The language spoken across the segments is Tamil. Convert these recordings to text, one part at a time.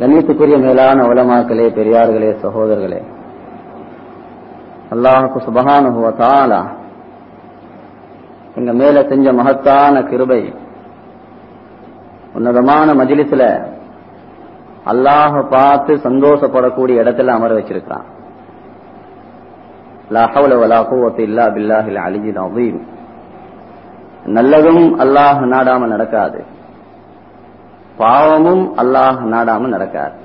கண்ணியத்துக்குரிய மேலான உலமாக்களே பெரியார்களே சகோதரர்களே. அல்லாஹுக்கு சுபகானுபவத்தாலா எங்க மேல செஞ்ச மகத்தான கிருபை உன்னதமான மஜிலிஸ்ல அல்லாஹ பார்த்து சந்தோஷப்படக்கூடிய இடத்துல அமர வச்சிருக்கான். நல்லதும் அல்லாஹ் நாடாம நடக்காது. பாவமும் அல்லாஹ் நாடாமல் நடக்காது.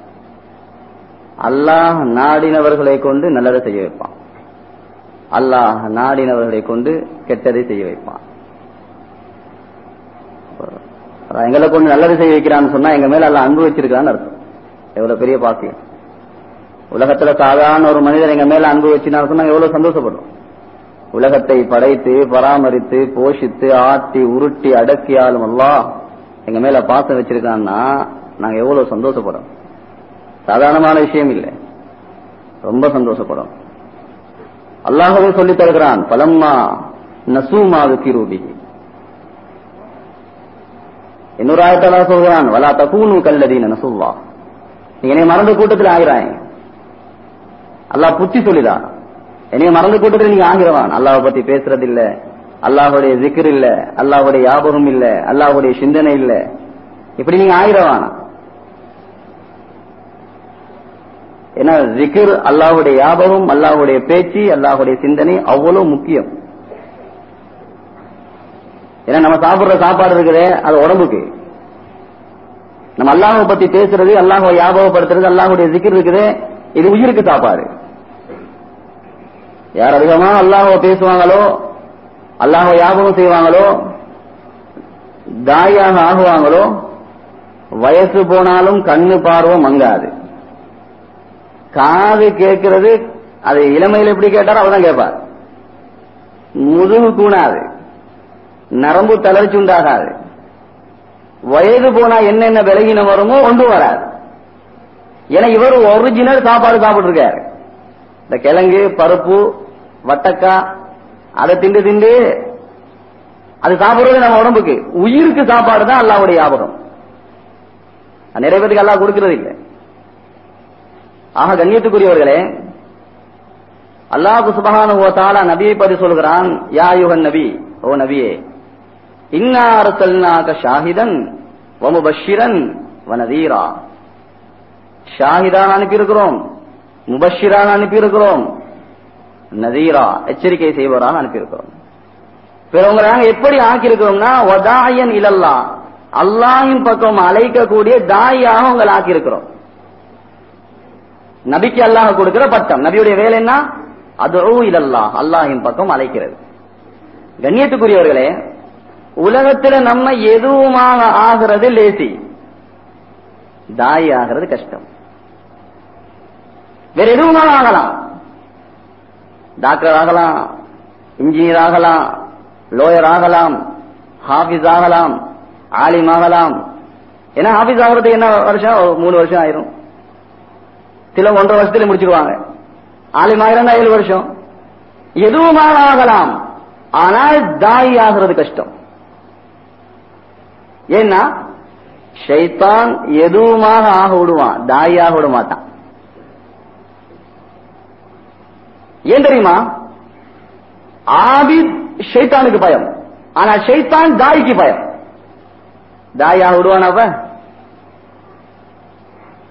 அல்லாஹ் நாடினவர்களை கொண்டு நல்லதை செய்ய வைப்பான். அல்லாஹ் நாடினவர்களை கொண்டு கெட்டதை செய்ய வைப்பான். எங்களை கொண்டு நல்லது செய்ய வைக்கிறான்னு சொன்னா எங்க மேல எல்லாம் அன்பு வச்சிருக்கான்னு அர்த்தம். எவ்வளவு பெரிய பாக்கியம். உலகத்துல சாதாரண ஒரு மனிதர் எங்க மேல அன்பு வச்சுனா சொன்னா எவ்வளவு சந்தோஷப்படுறோம் உலகத்தை படைத்து பராமரித்து போஷித்து ஆட்டி உருட்டி அடக்கியாலும் அல்லாஹ் எங்க மேல பாசம் வச்சிருக்கான்னா நாங்க எவ்வளவு சந்தோஷப்படுறோம்? சாதாரணமான விஷயம் இல்லை. ரொம்ப சந்தோஷப்படும் அல்லாஹவே சொல்லி தருகிறான் பலம்மா நசூமாவு திருபி இன்னொரு ஆயத்தால சொல்கிறான் வலா தகூனு கல்லதீன நசுல்லா. நீ என்னை மறந்த கூட்டத்தில் ஆகிறாய். அல்லாஹ் புத்தி சொல்லிதான் என்னைய மறந்த கூட்டத்தில் நீங்க ஆகிறவான் அல்லாவை பத்தி பேசுறது இல்ல அல்லாஹுடைய ஜிக்கர் இல்ல அல்லாஹுடைய யாபகம் இல்ல அல்லாஹுடைய சிந்தனை இல்ல. இப்படி நீங்க ஆயிரவானா? ஏன்னா ஜிக்கிர் அல்லாஹுடைய யாபகம் அல்லாஹுடைய பேச்சு அல்லாஹுடைய சிந்தனை அவ்வளவு முக்கியம். ஏன்னா நம்ம சாப்பிடுற சாப்பாடு இருக்குதே அது உடம்புக்கு. நம்ம அல்லாஹை பத்தி பேசுறது அல்லாஹை ஞாபகப்படுத்துறது அல்லாஹுடைய ஜிக்கிர் இருக்குது இது உயிருக்கு சாப்பாடு. யார் அதிகமா அல்லாஹ பேசுவாங்களோ அல்லாஹ யாபகம் செய்வாங்களோ? தாயாக ஆகுவாங்களோ? வயசு போனாலும் கண்ணு பார்வம் மங்காது. காது கேட்கிறது அது இளமையில் எப்படி கேட்டாரோ அவதான் கேட்பார். முதுகு கூணாது. நரம்பு தளர்ச்சி உண்டாகாது. வயது போனா என்னென்ன விலகினம் வருமோ ஒன்றும் வராது. ஏன்னா இவர் ஒரிஜினல் சாப்பாடு சாப்பிட்டு இருக்காரு இந்த கிழங்கு பருப்பு வட்டக்காய் அதை திண்டு திண்டு அது சாப்பிடுறது நம்ம உடம்புக்கு. உயிருக்கு சாப்பாடு தான் அல்லாவுடைய ஞாபகம் நிறைய பேருக்கு அல்லா கொடுக்கிறது இல்லை. ஆக கண்ணியத்துக்குரியவர்களே அல்லாஹு சுபகான ஓ தாலா நபியை பற்றி சொல்கிறான் யா யுகன் நபி ஓ நபியே இன்னாரசல்னாக ஷாஹிதன் வமுபஷிரன் வனதீரா ஷாஹிதான் அனுப்பியிருக்கிறோம் முபஷிரான் அனுப்பியிருக்கிறோம் நதீரா எச்சரிக்கை செய்வராக அனுப்பியிருக்கிறோம். பிறவங்க நாங்க எப்படி ஆக்கியிருக்கிறோம்னா ஒதாயன் இலல்லா. அல்லாஹின் பக்கம் அழைக்கக்கூடிய தாயாக உங்களை ஆக்கியிருக்கிறோம். நபிக்கு அல்லாஹ் கொடுக்கிற பட்டம். நபியுடைய வேலை என்ன? அது இலல்லா. அல்லாஹின் பக்கம் அழைக்கிறது. கண்ணியத்துக்குரியவர்களே உலகத்துல நம்ம எதுவுமாக ஆகிறது லேசி. தாய் ஆகிறது கஷ்டம். வேற எதுவுமாக ஆகலாம். டாக்டர் ஆகலாம் இன்ஜினியர் ஆகலாம் லோயர் ஆகலாம் ஹாபிஸ் ஆகலாம் ஆலிம் ஆகலாம் ஏன்னா ஹாபிஸ் ஆகுறது என்ன வருஷம்? மூணு வருஷம் ஆயிரும். சில ஒன்றரை வருஷத்துல முடிச்சிருவாங்க. ஆலிம் ஆயிரம் ஏழு வருஷம். எதுவுமாக ஆகலாம் ஆனால் தாய் ஆகிறது கஷ்டம். ஏன்னா ஷைத்தான் எதுவுமாக ஆக விடுவான். தாயாக விட மாட்டான். ஏன் தெரியுமா? ஆபித் ஷைத்தானுக்கு பயம். ஆனா ஷைத்தான் தாய்க்கு பயம். தாயா விடுவானா அவ?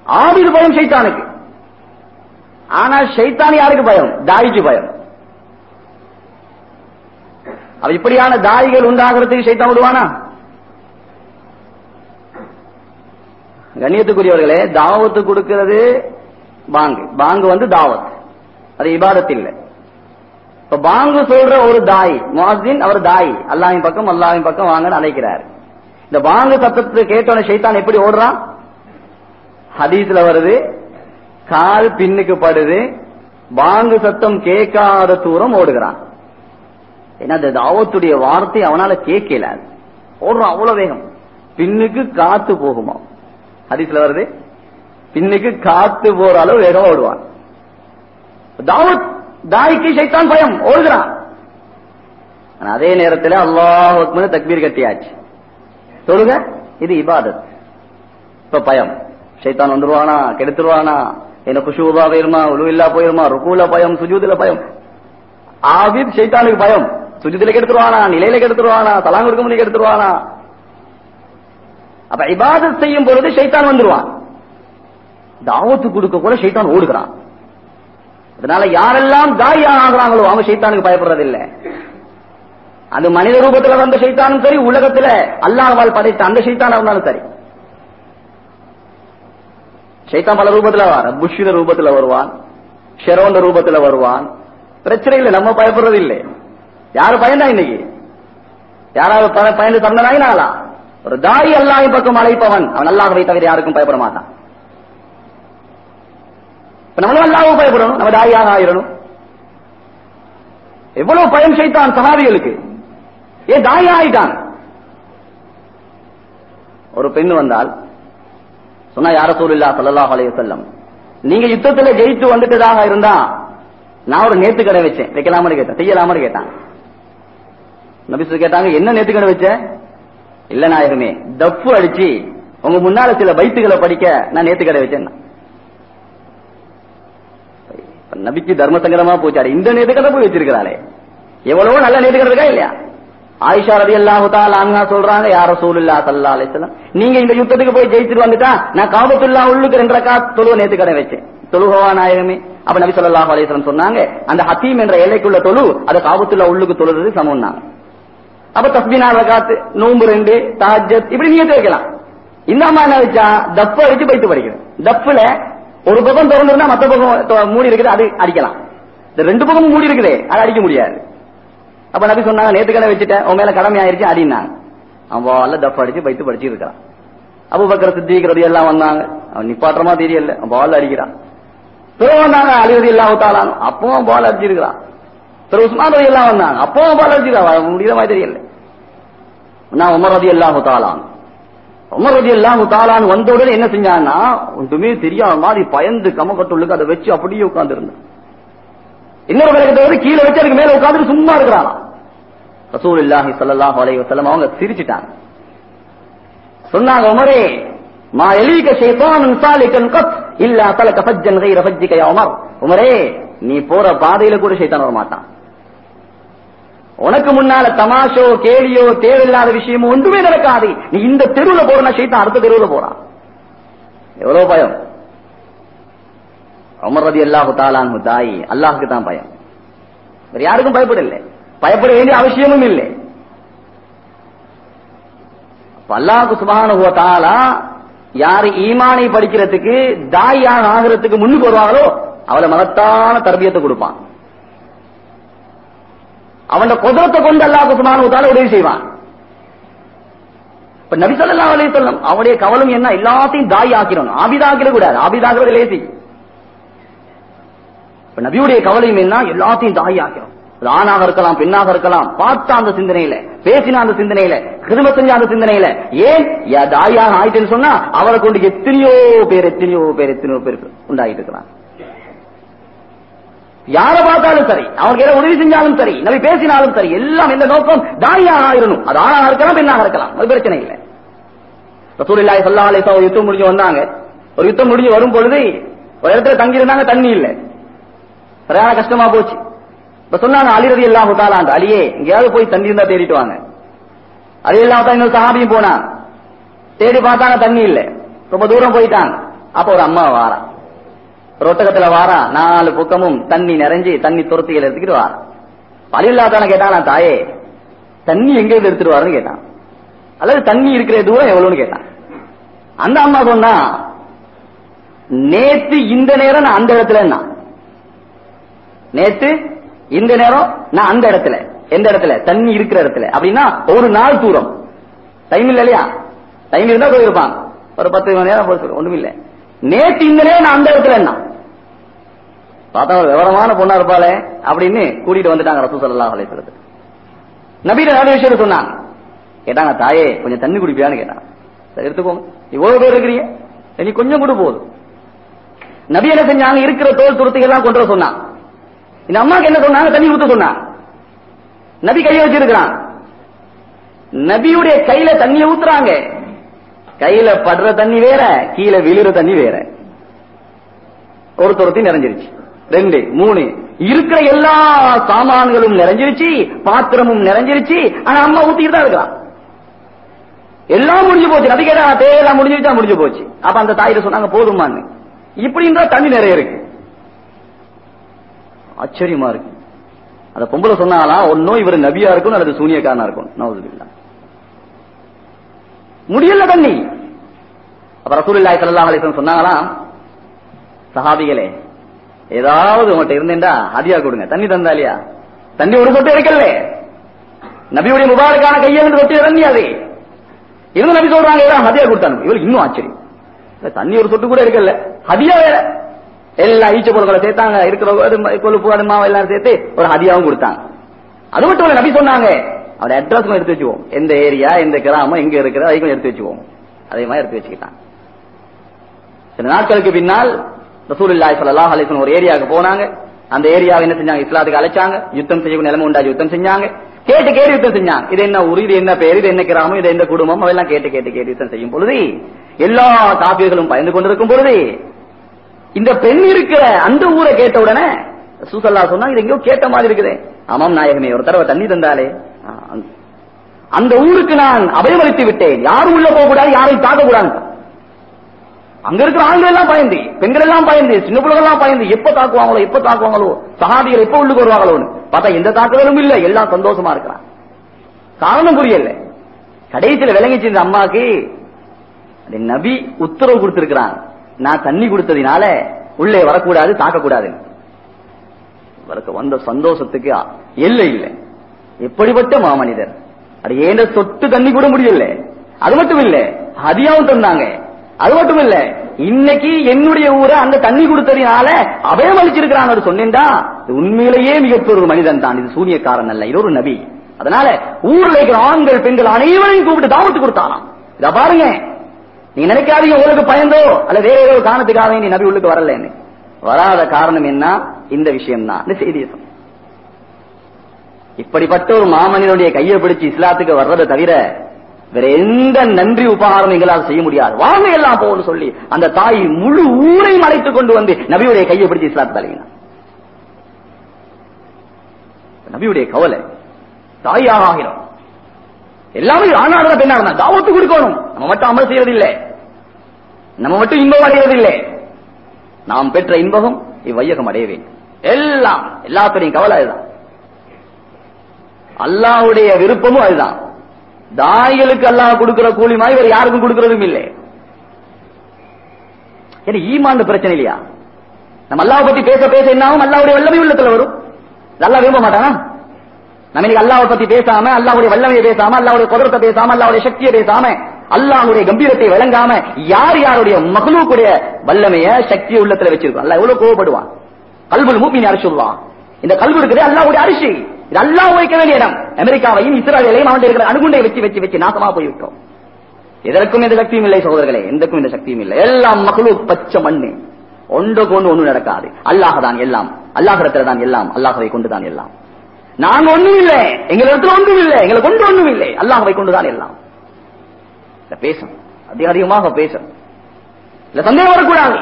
ஆபிது பயம் ஷைத்தானுக்கு. ஆனா ஷைத்தான் யாருக்கு பயம்? தாய்க்கு பயம். அவ இப்படியான தாய்கள் உண்டாகிறதுக்கு ஷைத்தான் விடுவானா? கண்ணியத்துக்குரியவர்களே தாவத்து கொடுக்கிறது பாங்கு. பாங்கு வந்து தாவத். அது இபாதத் இல்லை இப்ப பாங்கு சொல்ற ஒரு தாய் முஹின் அவர் தாய் அல்லாவின் பக்கம் அல்லாவின் பக்கம் வாங்கன்னு அழைக்கிறார். இந்த பாங்கு சத்தத்தை கேட்டோன ஷைத்தான் எப்படி ஓடுறான்? ஹதீஸ்ல வருது கால் பின்னுக்கு படுது பாங்கு சத்தம் கேட்காத தூரம் ஓடுகிறான். ஏன்னா அந்த தாவத்துடைய வார்த்தை அவனால கேட்கல. ஓடுறான் அவ்வளவு வேகம். பின்னுக்கு காத்து போகுமா? ஹதீஸ்ல வருது பின்னுக்கு காத்து போற அளவு வேகம் ஓடுவான். தாவூத் தாய்க்கு சைத்தான் பயம் ஓடுகிறான். அதே நேரத்தில் அல்லாஹ் தக்பீர் கட்டியாச்சு. சொல்லுங்க இது இபாதத். இப்ப பயம். சைத்தான் வந்துருவானா கெடுத்துருவானா? என்ன குஷுவா போயிருமா உழுவில்லா போயிருமா ருக்குல பயம் சுஜூதுல பயம். ஆபித் ஷைத்தானுக்கு பயம். சுஜூதுல கெடுத்துருவானா நிலையில கெடுத்துருவானா தலாங் கொடுக்க முடியும் கெடுத்துருவானா? அப்ப இபாதத் செய்யும் பொழுது ஷைத்தான் வந்துருவான். தாவத்து கொடுக்க கூட ஷைத்தான் ஓடுகிறான். அதனால யாரெல்லாம் தாயா ஆகிறாங்களோ அவங்க சைத்தானுக்கு பயப்படுறதில்லை. அது மனித ரூபத்துல வந்த ஷைத்தானும் சரி உலகத்துல அல்லாஹால் படைத்த அந்த ஷைத்தானா இருந்தாலும் சரி. சைத்தான் பல ரூபத்துல வர புஷ்ஷித ரூபத்துல வருவான் ஷெரோண்ட ரூபத்துல வருவான். பிரச்சனை இல்லை நம்ம பயப்படுறது இல்லை யாரு பயந்தா இன்னைக்கு? யாராவது பயந்து தந்தனாயினாலா ஒரு தாய் அல்லாஹ் பக்கம் அழைப்பவன். அவன் அல்லாஹ்வை தவிர யாருக்கும் பயப்பட மாட்டான். நம்மளும் அல்லாஹ்வுக்கு பயப்படணும். நம்ம தாயாக ஆயிரணும். எவ்வளவு பயம் செய்தான் சகாதிகளுக்கு ஏன் தாயா ஆயிட்டான்? ஒரு பெண் வந்தால் சொன்னா யார சூழல்லா சல்லல்லாஹு அலைய செல்லம் நீங்க யுத்தத்துல ஜெயிச்சு வந்துட்டதாக இருந்தா நான் ஒரு நேத்து கடை வச்சேன். வைக்கலாமனு கேட்டேன். செய்யலாமனு கேட்டான். நபிசு கேட்டாங்க என்ன நேத்து கடை வச்ச? இல்ல நாயகமே தப்பு அடிச்சு உங்க முன்னால சில பைத்துகளை படிக்க நான் நேத்து கடை வச்சேன். நபிக்கு தர்ம சங்கடமா போச்சாரு இந்த நேத்து போய் வச்சிருக்கிறாளே. எவ்வளவோ நல்ல நேத்து இருக்கா இல்லையா? ஆயிஷா ரதி அல்லாஹு சொல்றாங்க யார சூலுல்லா சல்லா அலிஸ்லாம் நீங்க இந்த யுத்தத்துக்கு போய் ஜெயிச்சுட்டு வந்துட்டா நான் காபத்துல்லா உள்ளுக்கு ரெண்டு ரக்கா தொழுவ நேத்து கடை வச்சேன். தொழுகவா நாயகமே. அப்ப நபி ஸல்லல்லாஹு அலைஹி சொன்னாங்க அந்த ஹத்தீம் என்ற எல்லைக்குள்ள தொழு அது காபத்துல்லா உள்ளுக்கு தொழுறது சமம்னாங்க அப்ப தஸ்மினா ரகாத்து நோம்பு ரெண்டு தாஜத் இப்படி நீங்க வைக்கலாம் இந்த அம்மா என்ன வச்சா? தப்பு அடிச்சு பைத்து படிக்கணும் தப்புல ஒரு பக்கம் திறந்திருந்தா மற்ற பக்கம் மூடி இருக்குது அது அடிக்கலாம். இந்த ரெண்டு பக்கமும் மூடி இருக்குதே அது அடிக்க முடியாது. அப்ப நபி சொன்னாங்க நேற்று கடை வச்சுட்டேன் உன் மேல கடமை ஆயிருச்சு அடினாங்க அவன் வாழ தப்பு அடிச்சு பைத்து படிச்சு இருக்கான். அபுபக்கர் சித்திக்கிறது எல்லாம் வந்தாங்க அவன் நிப்பாட்டுறமா தெரியல அவன் பால் அடிக்கிறான். பிறகு வந்தாங்க அலிரதி எல்லாம் தாளான் அப்பவும் பால் அடிச்சிருக்கிறான். பிறகு உஸ்மான் ரதி எல்லாம் வந்தாங்க அப்பவும் பால் அடிச்சிருக்கான் முடிகிற மாதிரி தெரியல. நான் உமர் ரதி எல்லாம் தாளான் உமர் எல்லாம் தாளான்னு வந்தவுடனே வந்த உடனே என்ன செஞ்சான்னா ஒன்றுமே தெரியாத மாதிரி பயந்து கமக்கட்டுள்ளுக்கு அதை வச்சு அப்படியே உட்கார்ந்து இருந்தான் இன்னொரு விளக்கத்தை கீழே வச்சு அதுக்கு மேல உட்கார்ந்து சும்மா இருக்கிறானா? ரசூல் இல்லாஹி ஸல்லல்லாஹு அலைஹி வஸல்லம் அவங்க சிரிச்சிட்டாங்க. சொன்னாங்க உமரே மா எலிக ஷைத்தானுன் சாலிகன் கத் இல்லா தலக ஃபஜ்ஜன் கைர ஃபஜ்ஜிக யா உமர். உமரே நீ போற பாதையில கூட ஷைத்தான் வர மாட்டான் உனக்கு முன்னால தமாஷோ கேலியோ தேவையில்லாத விஷயமோ ஒன்றுமே நடக்காது. நீ இந்த தெருவுல போறனா ஷைத்தான் அடுத்த தெருவுல போறான். எவ்வளவு பயம்? உமர் ரதி அல்லாஹு தாலான் தாய் அல்லாஹுக்கு தான் பயம். வேற யாருக்கும் பயப்படல. பயப்பட வேண்டிய அவசியமும் இல்லை. அப்ப அல்லாஹு சுபானு தாலா யாரு ஈமானை படிக்கிறதுக்கு தாயாக ஆகிறதுக்கு முன்னுக்கு வருவாங்களோ அவளை மகத்தான தர்பியத்தை கொடுப்பான். அவன் குதிரத்தை கொண்டு அல்லாஹ் சுபானு உதவி செய்வான். இப்ப நபி ஸல்லல்லாஹு அலைஹி அவருடைய கவலம் என்ன? எல்லாத்தையும் தாய் ஆக்கிடணும். ஆபிதாக்கிட கூடாது. ஆபிதாகிறது லேசி இப்ப நபியுடைய கவலையும் என்ன? எல்லாத்தையும் தாய் ஆக்கிறோம் ஆணாக இருக்கலாம் பெண்ணாக இருக்கலாம். பார்த்த அந்த சிந்தனையில பேசின அந்த சிந்தனையில கிரும செஞ்ச அந்த சிந்தனையில ஏன்? தாயாக ஆயிட்டுன்னு சொன்னா அவரை கொண்டு எத்தனையோ பேர் எத்தனையோ பேர் எத்தனையோ பேர் உண்டாயிட்டு இருக்கிறான் யாரை பார்த்தாலும் சரி அவனுக்கு ஏதோ உதவி செஞ்சாலும் சரி நம்ம பேசினாலும் சரி எல்லாம் எந்த நோக்கம் தானியாக இருக்கணும் அது ஆணாக இருக்கலாம் பெண்ணாக இருக்கலாம். அது பிரச்சனை இல்லை. ரசூலுல்லாஹி சொல்லா அலைஹி வஸல்லம் யுத்தம் முடிஞ்சு வந்தாங்க. ஒரு யுத்தம் முடிஞ்சு வரும் பொழுது ஒரு இடத்துல தங்கி இருந்தாங்க தண்ணி இல்லை. பிரயாண கஷ்டமா போச்சு. இப்ப சொன்னாங்க அலி எல்லாம் அல்லாஹு அந்த அலியே எங்கேயாவது போய் தண்ணி இருந்தா தேடிட்டு வாங்க. அலி எல்லாம் இன்னொரு சஹாபியும் போனான். தேடி பார்த்தாங்க தண்ணி இல்ல. ரொம்ப தூரம் போயிட்டாங்க. அப்ப ஒரு அம்மா வாரான் ரொட்டகத்துல வாரா நாலு பக்கமும் தண்ணி நிறைஞ்சு தண்ணி துரத்திகள் எடுத்துக்கிட்டு வாரா. பழியில்லாதான அல்லா தாயே? தண்ணி எங்க இருந்து எடுத்துட்டு வாருன்னு கேட்டான். அல்லது தண்ணி இருக்கிற தூரம் எவ்வளவுன்னு கேட்டான். அந்த அம்மா சொன்னா நேத்து இந்த நேரம் நான் அந்த இடத்துல என்ன நேத்து இந்த நேரம் நான் அந்த இடத்துல. எந்த இடத்துல? தண்ணி இருக்கிற இடத்துல. அப்படின்னா ஒரு நாள் தூரம். டைம் இல்ல இல்லையா? டைம் இருந்தா போயிருப்பான். ஒரு பத்து மணி நேரம் போய் ஒண்ணும் இல்ல நேத்து இந்த நேரம் நான் அந்த இடத்துல என்ன பார்த்தா ஒரு விவரமான பொண்ணா இருப்பாளே அப்படின்னு கூட்டிட்டு வந்துட்டாங்க ரசூ சல்லா சொல்றது நபீர நிறைய விஷயம் சொன்னாங்க. கேட்டாங்க தாயே கொஞ்சம் தண்ணி குடிப்பியான்னு கேட்டாங்க. சரி எடுத்துக்கோங்க. இவ்வளவு பேர் இருக்கிறீங்க? நீ கொஞ்சம் கூட போதும். நபி என்ன செஞ்சாங்க? இருக்கிற தோல் துருத்திகள்லாம் கொண்டு வர சொன்னாங்க இந்த அம்மாக்கு என்ன சொன்னாங்க? தண்ணி ஊத்த சொன்னாங்க நபி கையை வச்சிருக்கிறான் நபியுடைய கையில தண்ணியை ஊத்துறாங்க. கையில படுற தண்ணி வேற கீழே விழுற தண்ணி வேற. ஒரு துரத்தி நிறைஞ்சிருச்சு. ரெண்டு மூணு. இருக்கிற எல்லா சாமான்களும் நிறைஞ்சிருச்சு பாத்திரமும் நிறைஞ்சிருச்சு ஆனா அம்மா ஊத்திட்டு தான் இருக்கலாம் எல்லாம் முடிஞ்சு போச்சு. நபி கேட்டா தேவையெல்லாம் முடிஞ்சிருச்சா? முடிஞ்சு போச்சு. அப்ப அந்த தாயிட்ட சொன்னாங்க போதுமான்னு இப்படின்றா தண்ணி நிறைய இருக்கு. ஆச்சரியமா இருக்கு. அந்த பொம்பளை சொன்னாலாம் ஒன்னும் இவர் நபியா இருக்கும் அல்லது சூனியக்காரனா இருக்கும் நவதுல்லா முடியல தண்ணி. அப்ப ரசூல் இல்லாய் சல்லா அலிசன் சொன்னாங்களாம் சஹாபிகளே ஏதாவது உங்கள்கிட்ட இருந்தேன்டா ஹதியா கொடுங்க. தண்ணி தந்தா இல்லையா தண்ணி ஒரு சொட்டு இருக்கல நபியுடைய முபாரக்கான கையில் சொட்டு தண்ணி அது. இவங்க நபி சொல்றாங்க ஏதாவது ஹதியா கொடுத்தாங்க இவருக்கு இன்னும் ஆச்சரியம். தண்ணி ஒரு சொட்டு கூட இருக்கல ஹதியா வேற. எல்லா ஈச்ச பொருட்களை சேர்த்தாங்க. இருக்கிற கொழுப்பு அது மாவு எல்லாரும் சேர்த்து ஒரு ஹதியாவும் கொடுத்தாங்க. அது மட்டும் இல்ல நபி சொன்னாங்க. அவட அட்ரஸ் எடுத்து வச்சுவோம். எந்த ஏரியா எந்த கிராமம் எங்க இருக்கிற அதையும் எடுத்து வச்சுவோம். அதே மாதிரி எடுத்து வச்சுக்கிட்டாங்க. சில நாட்களுக்கு பின்னால் ரசூலுல்லாஹி ஸல்லல்லாஹு அலிசன் ஒரு ஏரியாவுக்கு போனாங்க. அந்த ஏரியாவை என்ன செஞ்சாங்க? இஸ்லாத்துக்கு அழைச்சாங்க. யுத்தம் செய்யும் நிலைமை உண்டாச்சு யுத்தம் செஞ்சாங்க. கேட்டு கேட்டு யுத்தம் செஞ்சாங்க. இது என்ன ஊர் இது என்ன பேர் இது என்ன கிராமம் இது என்ன குடும்பம்? அதெல்லாம் கேட்டு கேட்டு கேட்டு யுத்தம் செய்யும் பொழுது எல்லா காப்பியர்களும் பயந்து கொண்டிருக்கும் பொழுது இந்த பெண் இருக்கிற அந்த ஊரை கேட்ட உடனே சூசல்லா சொன்னா இது எங்கேயோ கேட்ட மாதிரி இருக்குது. ஆமாம் நாயகமே ஒரு தடவை தண்ணி தந்தாலே. அந்த- ஊருக்கு நான் அபயமளித்து விட்டேன். யாரும் உள்ள போக கூடாது யாரையும் தாக்க கூடாது அங்க இருக்கிற ஆண்கள் எல்லாம் பயந்து பெண்கள் எல்லாம் பயந்து சின்ன பிள்ளைகள் எல்லாம் பயந்து எப்ப தாக்குவாங்களோ எப்ப தாக்குவாங்களோ சகாபிகள் எப்ப உள்ளுக்கு வருவாங்களோன்னு பார்த்தா எந்த தாக்குதலும் இல்ல எல்லாம் சந்தோஷமா இருக்கிறான். காரணம் புரியல. கடைசியில விளங்கிச்சு இந்த அம்மாக்கு நபி உத்தரவு கொடுத்திருக்கிறான். நான் தண்ணி கொடுத்ததினால உள்ளே வரக்கூடாது தாக்கக்கூடாது இவருக்கு வந்த சந்தோஷத்துக்கு எல்லை இல்லை. எப்படிப்பட்ட மாமனிதர்? அது ஏண்ட சொட்டு தண்ணி கூட முடியல? அது மட்டும் இல்ல ஹதியாவும் தந்தாங்க. அது மட்டும் இல்ல இன்னைக்கு என்னுடைய ஊரை அந்த தண்ணி கொடுத்ததுனால அபயம் அளிச்சிருக்கிறாங்க சொன்னேன்டா உண்மையிலேயே மிகப்பெரிய ஒரு மனிதன் தான் இது சூனியக்காரன் அல்ல இது ஒரு நபி. அதனால ஊர்ல இருக்கிற ஆண்கள் பெண்கள் அனைவரையும் கூப்பிட்டு தாவத்து கொடுத்தாராம். இத பாருங்க. நீங்க நினைக்காதீங்க உங்களுக்கு பயந்தோ அல்ல வேற ஏதோ காரணத்துக்காக நீ நபி உள்ளுக்கு வரலன்னு. வராத காரணம் என்ன? இந்த விஷயம் தான் இந்த செய்தியை இப்படிப்பட்ட ஒரு மாமனிதனுடைய கையை பிடிச்சு இஸ்லாத்துக்கு வர்றதை தவிர வேற எந்த நன்றி உபகாரம் எங்களால் செய்ய முடியாது. வாங்க எல்லாம் போகணும் சொல்லி அந்த தாய் முழு ஊரையும் அழைத்துக் கொண்டு வந்து நபியுடைய கையை பிடிச்சி இஸ்லாத்து தலைவினார் நபியுடைய கவலை தாயாக ஆகிறோம் எல்லாமே ஆணாடுற பெண்ணா இருந்தா தாவத்து கொடுக்கணும். நம்ம மட்டும் அமல் செய்யறதில்லை. நம்ம மட்டும் இன்பம் அடைவதில்லை நாம் பெற்ற இன்பகம் இவ்வையகம் அடைய வேண்டும். எல்லாம் எல்லாத்துடையும் கவலை அதுதான். அல்லாவுடைய விருப்பமும் அதுதான். தாய்களுக்கு அல்லாஹ் கொடுக்கிற கூலி மாதிரி வேற யாருக்கும் கொடுக்கறதும் இல்லை. ஏன்னா ஈமான் பிரச்சனை இல்லையா? நம்ம அல்லாவை பத்தி பேச பேச என்ன ஆகும்? வல்லமை உள்ளத்துல வரும். நல்லா விரும்ப மாட்டானா? நம்ம இன்னைக்கு அல்லாவை பத்தி பேசாம அல்லாவுடைய வல்லமையை பேசாம அல்லாவுடைய குதிரத்தை பேசாம அல்லாவுடைய சக்தியை பேசாம அல்லாவுடைய கம்பீரத்தை விளங்காம யார் யாருடைய மகளுக்குடைய வல்லமைய சக்தியை உள்ளத்துல வச்சிருக்கோம்? அல்ல எவ்வளவு கோவப்படுவான்? கல்புல் அரிசி அரசுவான் இந்த கல்வி இருக்குது அல்லாவுடைய அரிசி. இது அல்லாஹ் வைக்க வேண்டிய இடம். அமெரிக்காவையும் இஸ்ரேலையும் அவன் இருக்கிற அணுகுண்டை வச்சு வச்சு வச்சு நாசமா போய்விட்டோம். எதற்கும் எந்த சக்தியும் இல்லை சகோதரர்களே. எந்தக்கும் எந்த சக்தியும் இல்லை. எல்லாம் மகளு பச்சை மண்ணு. ஒன்று கொண்டு ஒண்ணு நடக்காது. அல்லாஹ் தான் எல்லாம். அல்லாஹிடத்துல தான் எல்லாம். அல்லாஹவை கொண்டுதான் எல்லாம். நாங்க ஒண்ணும் இல்லை. எங்களிடத்துல ஒன்றும் இல்லை. எங்களை கொண்டு ஒண்ணும் இல்லை. அல்லாஹவை கொண்டுதான் எல்லாம். இத பேசணும் அதிக அதிகமாக பேசணும் இல்ல சந்தேகம் வரக்கூடாது.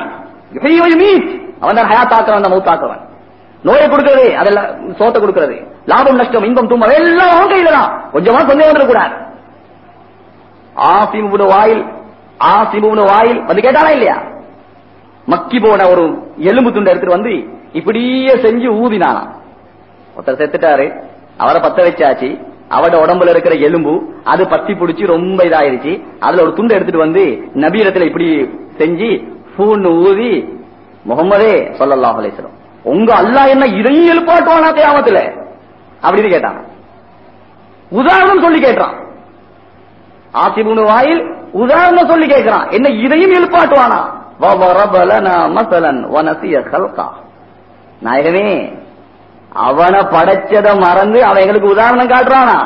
அவன் தான் ஹயாத்தாக்குறவன் தான் மௌத்தாக்குறவன். நோயை கொடுக்கிறது அதெல்லாம் சோத்தை கொடுக்கிறது. லாபம் நஷ்டம் இன்பம் துன்பம் எல்லாம் அவன் கையில தான். கொஞ்சமா சந்தேகம் வந்துடக்கூடாது ஆசிமுன வாயில் ஆசிமுன வாயில் வந்து கேட்டானா இல்லையா? மக்கி போன ஒரு எலும்பு துண்டை எடுத்துட்டு வந்து இப்படியே செஞ்சு ஊதினானா. ஒருத்தர் செத்துட்டாரு அவரை பத்த வச்சாச்சு. அவட உடம்புல இருக்கிற எலும்பு அது பத்தி பிடிச்சி ரொம்ப இதாயிருச்சு. அதுல ஒரு துண்டை எடுத்துட்டு வந்து நபீரத்துல இப்படி செஞ்சு பூன்னு ஊதி முகமதே சொல்லல்லாஹு அலைஹிஸ்ஸலாம் உங்க அல்லா என்ன இதையும் எழுப்பாட்டுவானா தேவத்துல அப்படின்னு கேட்டான். உதாரணம் சொல்லி கேட்டான் ஆசிபுனு வாயில் உதாரணம் சொல்லி கேட்கிறான். என்ன இதையும் எழுப்பாட்டுவானா? மசலன் வனசிய கல்கா நாயகமே அவனை படைச்சதை மறந்து அவன் எங்களுக்கு உதாரணம் காட்டுறானா?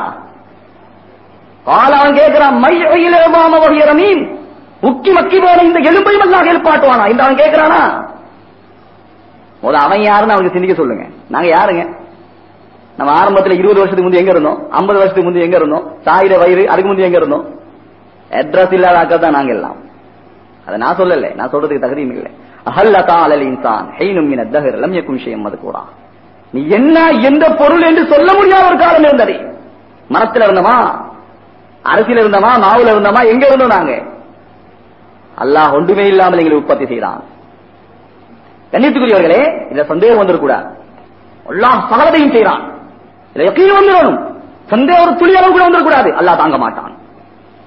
பால் அவன் கேட்கிறான் மையில் மீன் உக்கி மக்கி போன இந்த எலும்பையும் எல்லாம் எழுப்பாட்டுவானா? இந்த அவன் கேட்கிறானா? முத அவன் யாருன்னு அவங்க சிந்திக்க சொல்லுங்க. நாங்க யாருங்க? நம்ம ஆரம்பத்துல இருபது வருஷத்துக்கு முந்தைய எங்க இருந்தோம்? ஐம்பது வருஷத்துக்கு முந்தைய எங்க இருந்தோம்? சாயிர வயிறு அதுக்கு முந்தைய எங்க இருந்தோம்? அட்ரஸ் இல்லாத ஆக்கள் நாங்க எல்லாம். அதை நான் சொல்லல. நான் சொல்றதுக்கு தகுதியும் இல்லை. அஹல்லதா அலல் இன்சான் ஹெய்னும் மின் அத்தகர் லம் யக்கும் ஷையம் மதுக்கூரா நீ என்ன எந்த பொருள் என்று சொல்ல முடியாத ஒரு காலம் இருந்தது. மரத்துல இருந்தமா? அரசியல இருந்தமா? மாவுல இருந்தமா? எங்க இருந்தோம் நாங்க? அல்லாஹ் ஒன்றுமே இல்லாமல் உற்பத்தி செய்தான். கண்ணியத்துக்குரியவர்களே இதுல சந்தேகம் வந்துடக்கூடாது எல்லாம் சகலதையும் செய்யறான் இதுல எப்பயும் வந்துடணும் சந்தேகம் ஒரு துளி அளவு கூட வந்துடக்கூடாது அல்லாஹ் தாங்க மாட்டான்.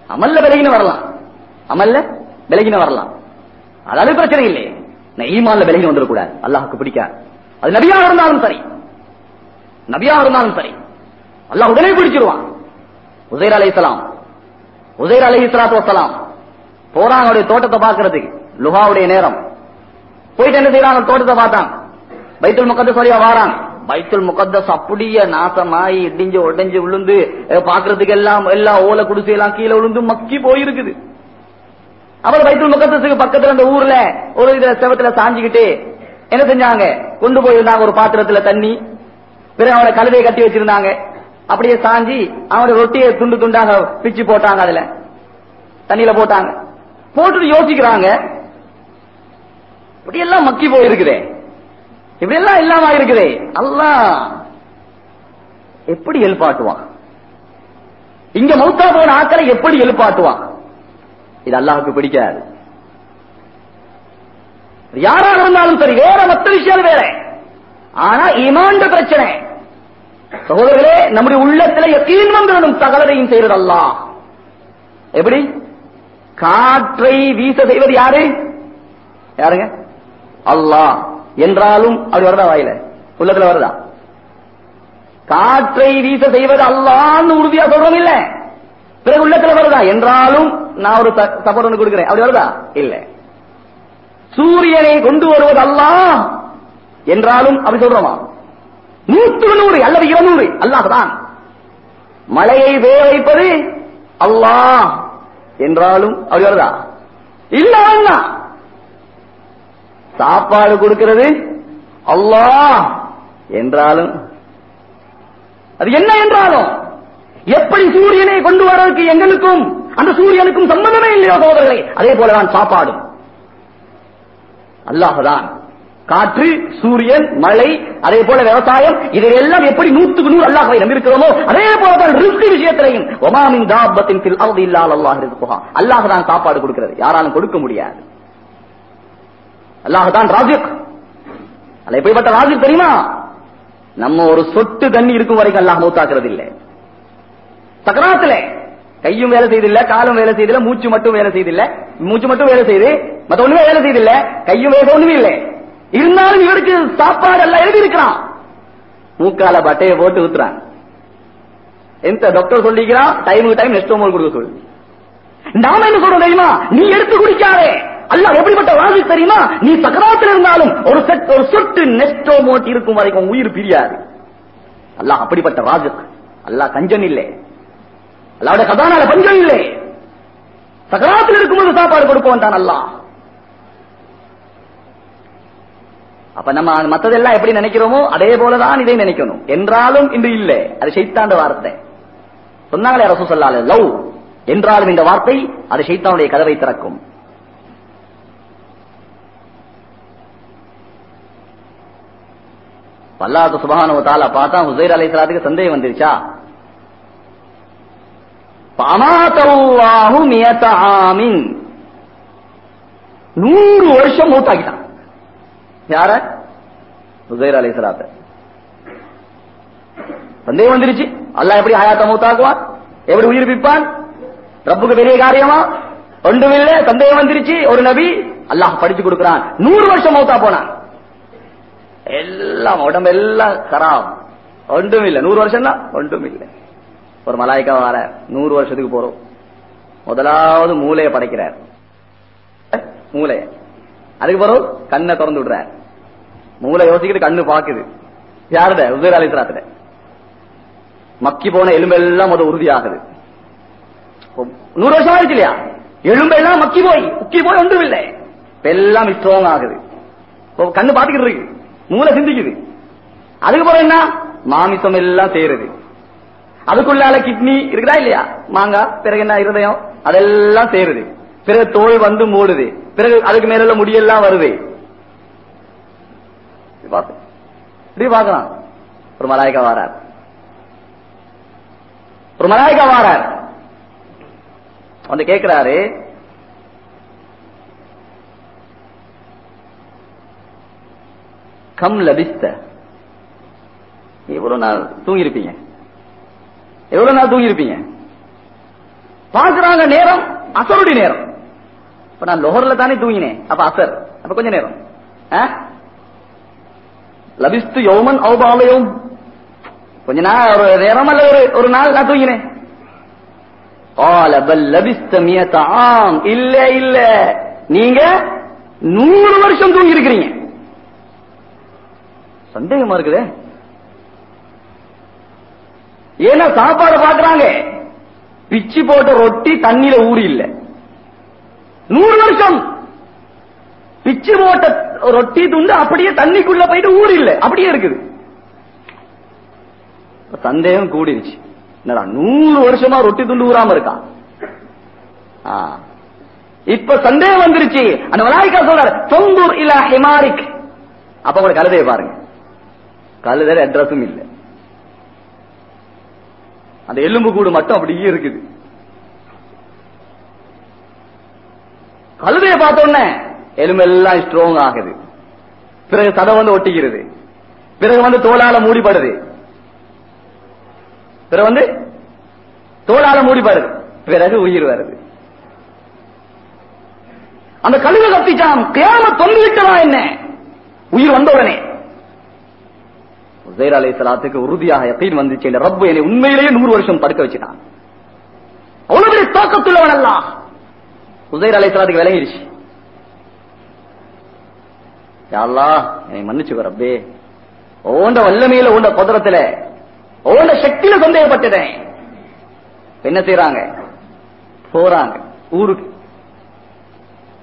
அமல்ல விலகின வரலாம். அமல்ல விலகின வரலாம். அதாவது பிரச்சனை இல்லை நான் ஈமான்ல விலகின வந்துடக்கூடாது அல்லாஹுக்கு பிடிக்காது. அது நபியாக இருந்தாலும் சரி. நபியாக இருந்தாலும் சரி. அல்லாஹ் உடனே பிடிச்சிருவான். உசைர் இஸ்லாம் உசைர் அலை இஸ்லாத்து வசலாம் போறாங்க அவருடைய தோட்டத்தை பாக்குறதுக்கு லுஹாவுடைய நேரம். போயிட்டு என்ன செய்யறாங்க தோட்டத்தை பார்த்தான். பைத்துல் முகத்தஸ் வழியா வாரான். பைத்துல் முகத்தஸ் அப்படியே நாசமாயி இடிஞ்சு உடைஞ்சு விழுந்து பாக்குறதுக்கு எல்லாம் எல்லா ஓலை குடிசையெல்லாம் கீழே விழுந்து மக்கி போயிருக்குது. அப்புறம் பைத்துல் முகத்தஸுக்கு பக்கத்துல அந்த ஊர்ல ஒரு இதுல செவத்துல சாஞ்சுக்கிட்டு என்ன செஞ்சாங்க? கொண்டு போயிருந்தாங்க ஒரு பாத்திரத்துல தண்ணி பிறகு அவனை கழுதையை கட்டி வச்சிருந்தாங்க. அப்படியே சாஞ்சி அவனோட ரொட்டியை துண்டு துண்டாக பிச்சு போட்டாங்க அதுல. தண்ணியில போட்டாங்க. போட்டுட்டு யோசிக்கிறாங்க இப்படி எல்லாம் மக்கி போயிருக்குதே. இப்படி எல்லாம் இல்லாம இருக்குதே அல்லாஹ் எப்படி எழுப்பாட்டுவான்? இங்க மௌத்தா போன ஆக்களை எப்படி எழுப்பாட்டுவான்? இது அல்லாஹுக்கு பிடிக்காது. யாராக இருந்தாலும் சரி வேற மற்ற விஷயம் வேற. ஆனா இமாண்ட பிரச்சனை. சகோதரர்களே நம்முடைய உள்ளத்துல யக்கீன் வந்துடணும் சகலதையும் எப்படி? காற்றை வீச செய்வது யாரு? யாருங்க? அல்லாஹ் என்றாலும் அப்படி வருதா வாயில? உள்ளத்துல வருதா? காற்றை வீச செய்வது அல்லான்னு உறுதியா சொல்றோம் இல்ல? பிறகு உள்ளத்துல வருதா? என்றாலும் நான் ஒரு சப்போர்ட் ஒன்று கொடுக்கிறேன். அப்படி வருதா? இல்ல. சூரியனை கொண்டு வருவது அல்லாஹ் என்றாலும் அப்படி சொல்றோமா? நூற்று நூறு அல்லது இருநூறு. அல்லாஹ் தான். மழையை வேக வைப்பது அல்லாஹ் என்றாலும் அப்படி வருதா? இல்ல சாப்பாடு கொடுக்கிறது? அல்லாஹ்! என்றாலும் அது என்ன என்றாலும் எப்படி சூரியனை கொண்டு வரதுக்கு எங்களுக்கும் அந்த சூரியனுக்கும் சம்பந்தமே இல்லையோ சோதரர்களே அதே போலதான் சாப்பாடும். அல்லாஹ்தான். காற்று சூரியன் மழை அதே போல விவசாயம் இதையெல்லாம் எப்படி நூத்துக்கு நூறு அல்லாஹை நம்பியிருக்கிறோமோ அதே போலதான் ரிஸ்க் விஷயத்திலையும். ஒமாமின் தாபத்தின் பில் இல்லாத அல்லாஹ் அல்லாஹ் தான் சாப்பாடு கொடுக்கிறது. யாராலும் கொடுக்க முடியாது. அல்லாஹ் தான் ராஜிக். அல்ல எப்படிப்பட்ட ராஜிக் தெரியுமா? நம்ம ஒரு சொட்டு தண்ணி இருக்கும் வரைக்கும் அல்லாஹ் மூத்தாக்குறது இல்லை சக்கராத்துல கையும் வேலை செய்தில்ல காலும் வேலை செய்தில்ல மூச்சு மட்டும் வேலை செய்தில்ல. மூச்சு மட்டும் வேலை செய்து மத்த ஒண்ணுமே வேலை செய்தில்ல கையும் வேலை ஒண்ணுமே இல்லை. இருந்தாலும் இவருக்கு சாப்பாடு எல்லாம் எழுதி இருக்கிறான். மூக்கால பட்டையை போட்டு ஊத்துறான். எந்த டாக்டர் சொல்லிக்கிறான்? டைமுக்கு டைம் நெஸ்டோமோல் கொடுக்க சொல்லு. நாம என்ன சொல்றோம் தெரியுமா? நீ எடுத்து குடிக்காதே. அல்லாஹ் எப்படிப்பட்ட வாசி தெரியுமா? நீ சக்கராத்தில் இருந்தாலும் ஒரு செட் ஒரு சொட்டு நெஸ்டோ நெஸ்டோமோட் இருக்கும் வரைக்கும் உயிர் பிரியாது. அல்லாஹ் அப்படிப்பட்ட ராஜக் அல்லாஹ் கஞ்சன் இல்லை. அல்லாவுடைய கதானால பஞ்சம் இல்லை. சக்கராத்தில் இருக்கும்போது சாப்பாடு கொடுப்போம் தான் அல்லாஹ். அப்ப நம்ம மத்ததெல்லாம் எப்படி நினைக்கிறோமோ அதே போலதான் இதை நினைக்கணும். என்றாலும் இன்று இல்லை. அது சைத்தாண்ட வார்த்தை. சொன்னாங்களே அரசு சொல்லாலே லவ். என்றாலும் இந்த வார்த்தை அது சைத்தானுடைய கதவை திறக்கும். பல்லாத்து சுபஹானு தாலா பார்த்தா ஹுசைர் அலை சலாத்துக்கு சந்தேகம் வந்துருச்சா? நூறு வருஷம் மூத்தாக்கிட்டான். யார? ஹுசைர் அலை சலாத்த சந்தேகம் வந்துருச்சு. அல்லாஹ் எப்படி ஹயாத்த மூத்தாக்குவான்? எப்படி உயிர்ப்பிப்பான்? ரப்புக்கு பெரிய காரியமா? ஒன்றுமில்ல சந்தேகம் வந்துருச்சு. ஒரு நபி அல்லாஹ் படிச்சு கொடுக்கிறான். நூறு வருஷம் மௌத்தா போனான். எல்லாம் உடம்பு எல்லாம் கராம். ஒன்றும் இல்லை நூறு வருஷம் தான் ஒன்றும் இல்லை ஒரு மலாய்க்கா வர நூறு வருஷத்துக்கு போறோம். முதலாவது மூளைய படைக்கிறார். மூளைய. அதுக்கு பிறகு கண்ணை திறந்து விடுறார். மூளை யோசிக்கிட்டு கண்ணு பாக்குது யாருட? உதய அலிஸ்லாத்துல மக்கி போன எலும்பெல்லாம் முத உறுதியாகுது. நூறு வருஷம் ஆயிடுச்சு இல்லையா? எலும்பெல்லாம் மக்கி போய் உக்கி போய் ஒன்றும் இல்லை எல்லாம் ஸ்ட்ராங் ஆகுது. கண்ணு பாத்துக்கிட்டு இருக்கு. மூளை சிந்திக்குது. அதுக்கப்புறம் என்ன? மாமிசம் எல்லாம் செய்யறது அதுக்குள்ளால கிட்னி இருக்குதா இல்லையா? மாங்காய் பிறகு என்ன? இருதயம். அதெல்லாம் செய்யறது பிறகு தோல் வந்து மூடுது. பிறகு அதுக்கு மேல முடியெல்லாம் வருது. இப்படி பார்க்கலாம். ஒரு மலாய்க்கா வாரார். ஒரு மலாய்க்கா வாரார். வந்து கேட்கிறாரு கம் லபிஸ்த எவ்வளவு நாள் தூங்கியிருப்பீங்க எவ்வளவு நாள் தூங்கியிருப்பீங்க பாக்குறாங்க நேரம் அசருடைய நேரம் இப்ப நான் லோஹர்ல தானே தூங்கினேன் அப்ப அசர் அப்ப கொஞ்ச நேரம் ஆ? லபிஸ்து யௌமன் ஔபாலயம் கொஞ்ச நாள் ஒரு நேரம் அல்ல ஒரு ஒரு நாள் நான் தூங்கினேன் قال بل لبست مئة عام இல்ல இல்ல நீங்க நூறு வருஷம் தூங்கி இருக்கிறீங்க சந்தேகமா இருக்குதே? ஏன்னா சாப்பாடு பாக்குறாங்க பிச்சு போட்ட ரொட்டி தண்ணியில ஊறி இல்ல. நூறு வருஷம் பிச்சு போட்ட ரொட்டி துண்டு அப்படியே தண்ணிக்குள்ள போயிட்டு ஊறி இல்ல. அப்படியே இருக்குது. சந்தேகம் கூடிருச்சு. என்னடா நூறு வருஷமா ரொட்டி துண்டு ஊறாம இருக்கான் இப்ப சந்தேகம் வந்துருச்சு. அந்த மலாய்க்கா சொல்றாரு தொங்கூர் இல்ல ஹிமாரிக். அப்ப உங்களை கழுதைய பாருங்க. கழுதையில அட்ரஸும் இல்ல. அந்த எலும்பு கூடு மட்டும் அப்படியே இருக்குது. கழுதையை பார்த்த உடனே எலும்பெல்லாம் ஸ்ட்ராங் ஆகுது. பிறகு சதை வந்து ஒட்டிக்கிறது. பிறகு வந்து தோளால மூடிப்படுது பிறகு வந்து தோளால மூடிப்படுது பிறகு உயிர் வருது. அந்த கழுதை கத்திச்சான். கேம தொங்கி என்ன? உயிர் வந்த உடனே. உசைர் அலை சலாத்துக்கு உறுதியாக யக்கீன் வந்துச்சு. இல்ல ரப்பு என்னை உண்மையிலேயே நூறு வருஷம் படுக்க வச்சுட்டான். அவ்வளவு பெரிய தாக்கத்துள்ளவன் அல்ல. உசைர் அலை சலாத்துக்கு விளங்கிடுச்சு யா என்னை மன்னிச்சுக்க ரப்பே. ஓண்ட வல்லமையில ஓண்ட பதரத்துல ஓண்ட சக்தியில சந்தேகப்பட்டுட்டேன். என்ன செய்யறாங்க போறாங்க. ஊருக்கு.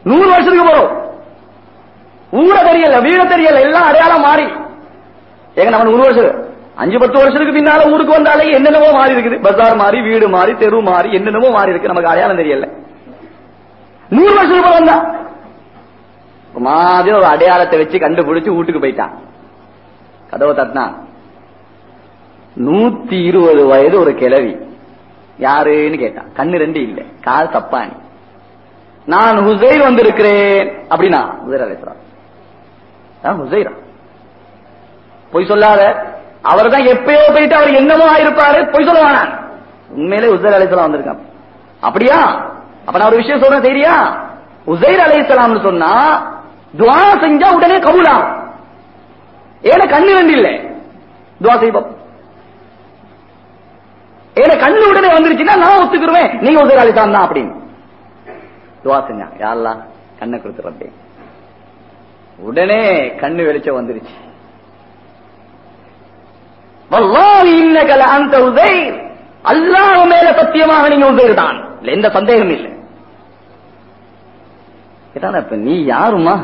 நூறு வருஷத்துக்கு போறோம். ஊரை தெரியல வீட தெரியல எல்லாம் அடையாளம் மாறி. ஏங்க நம்ம நூறு வருஷம். அஞ்சு பத்து வருஷத்துக்கு பின்னால ஊருக்கு வந்தாலே என்னென்னவோ மாறி இருக்குது. பஜார் மாறி வீடு மாறி தெரு மாறி என்னென்னவோ மாறி இருக்கு. நமக்கு அடையாளம் தெரியல. நூறு வருஷத்துக்கு போல வந்தா. ஒரு மாதிரி ஒரு அடையாளத்தை வச்சு கண்டுபிடிச்சு வீட்டுக்கு போயிட்டான். கதவை தட்டினா நூத்தி இருபது வயது ஒரு கிழவி. யாருன்னு கேட்டான். கண்ணு ரெண்டு இல்ல. கால் தப்பானி. நான் ஹுசைர் வந்திருக்கிறேன். அப்படின்னா ஹுசைர் அலிஸ்லாம் ஹுசைரா. பொய் சொல்லாத. அவர் தான் எப்பயோ போயிட்டு அவர் என்னமோ ஆயிருப்பாரு. பொய் சொல்லுவான உண்மையிலே உசைர் அலிஸ்லாம் வந்திருக்கான். அப்படியா? அப்ப நான் ஒரு விஷயம் சொல்றேன் தெரியா உசைர் அலிஸ்லாம்னு சொன்னா துவா செஞ்சா உடனே கவுலா ஏன கண்ணு ரெண்டு இல்ல. துவா செய்வோம். ஏன கண்ணு உடனே வந்துருச்சுன்னா நான் ஒத்துக்குருவேன். நீங்க உசைர் அலிஸ்லாம் தான் அப்படின்னு. துவா செஞ்சாங்க. யாரெல்லாம்? கண்ணை கொடுத்துறப்பே உடனே கண்ணு வெளிச்சம் வந்துருச்சு. வல்லாஹி இன்னக லஅன்த அல்லாஹ் மேல சத்தியமாக நீங்க உஸைர் தான். எந்த சந்தேகம் இல்லை. கேட்டானா இப்ப நீ யாருமா?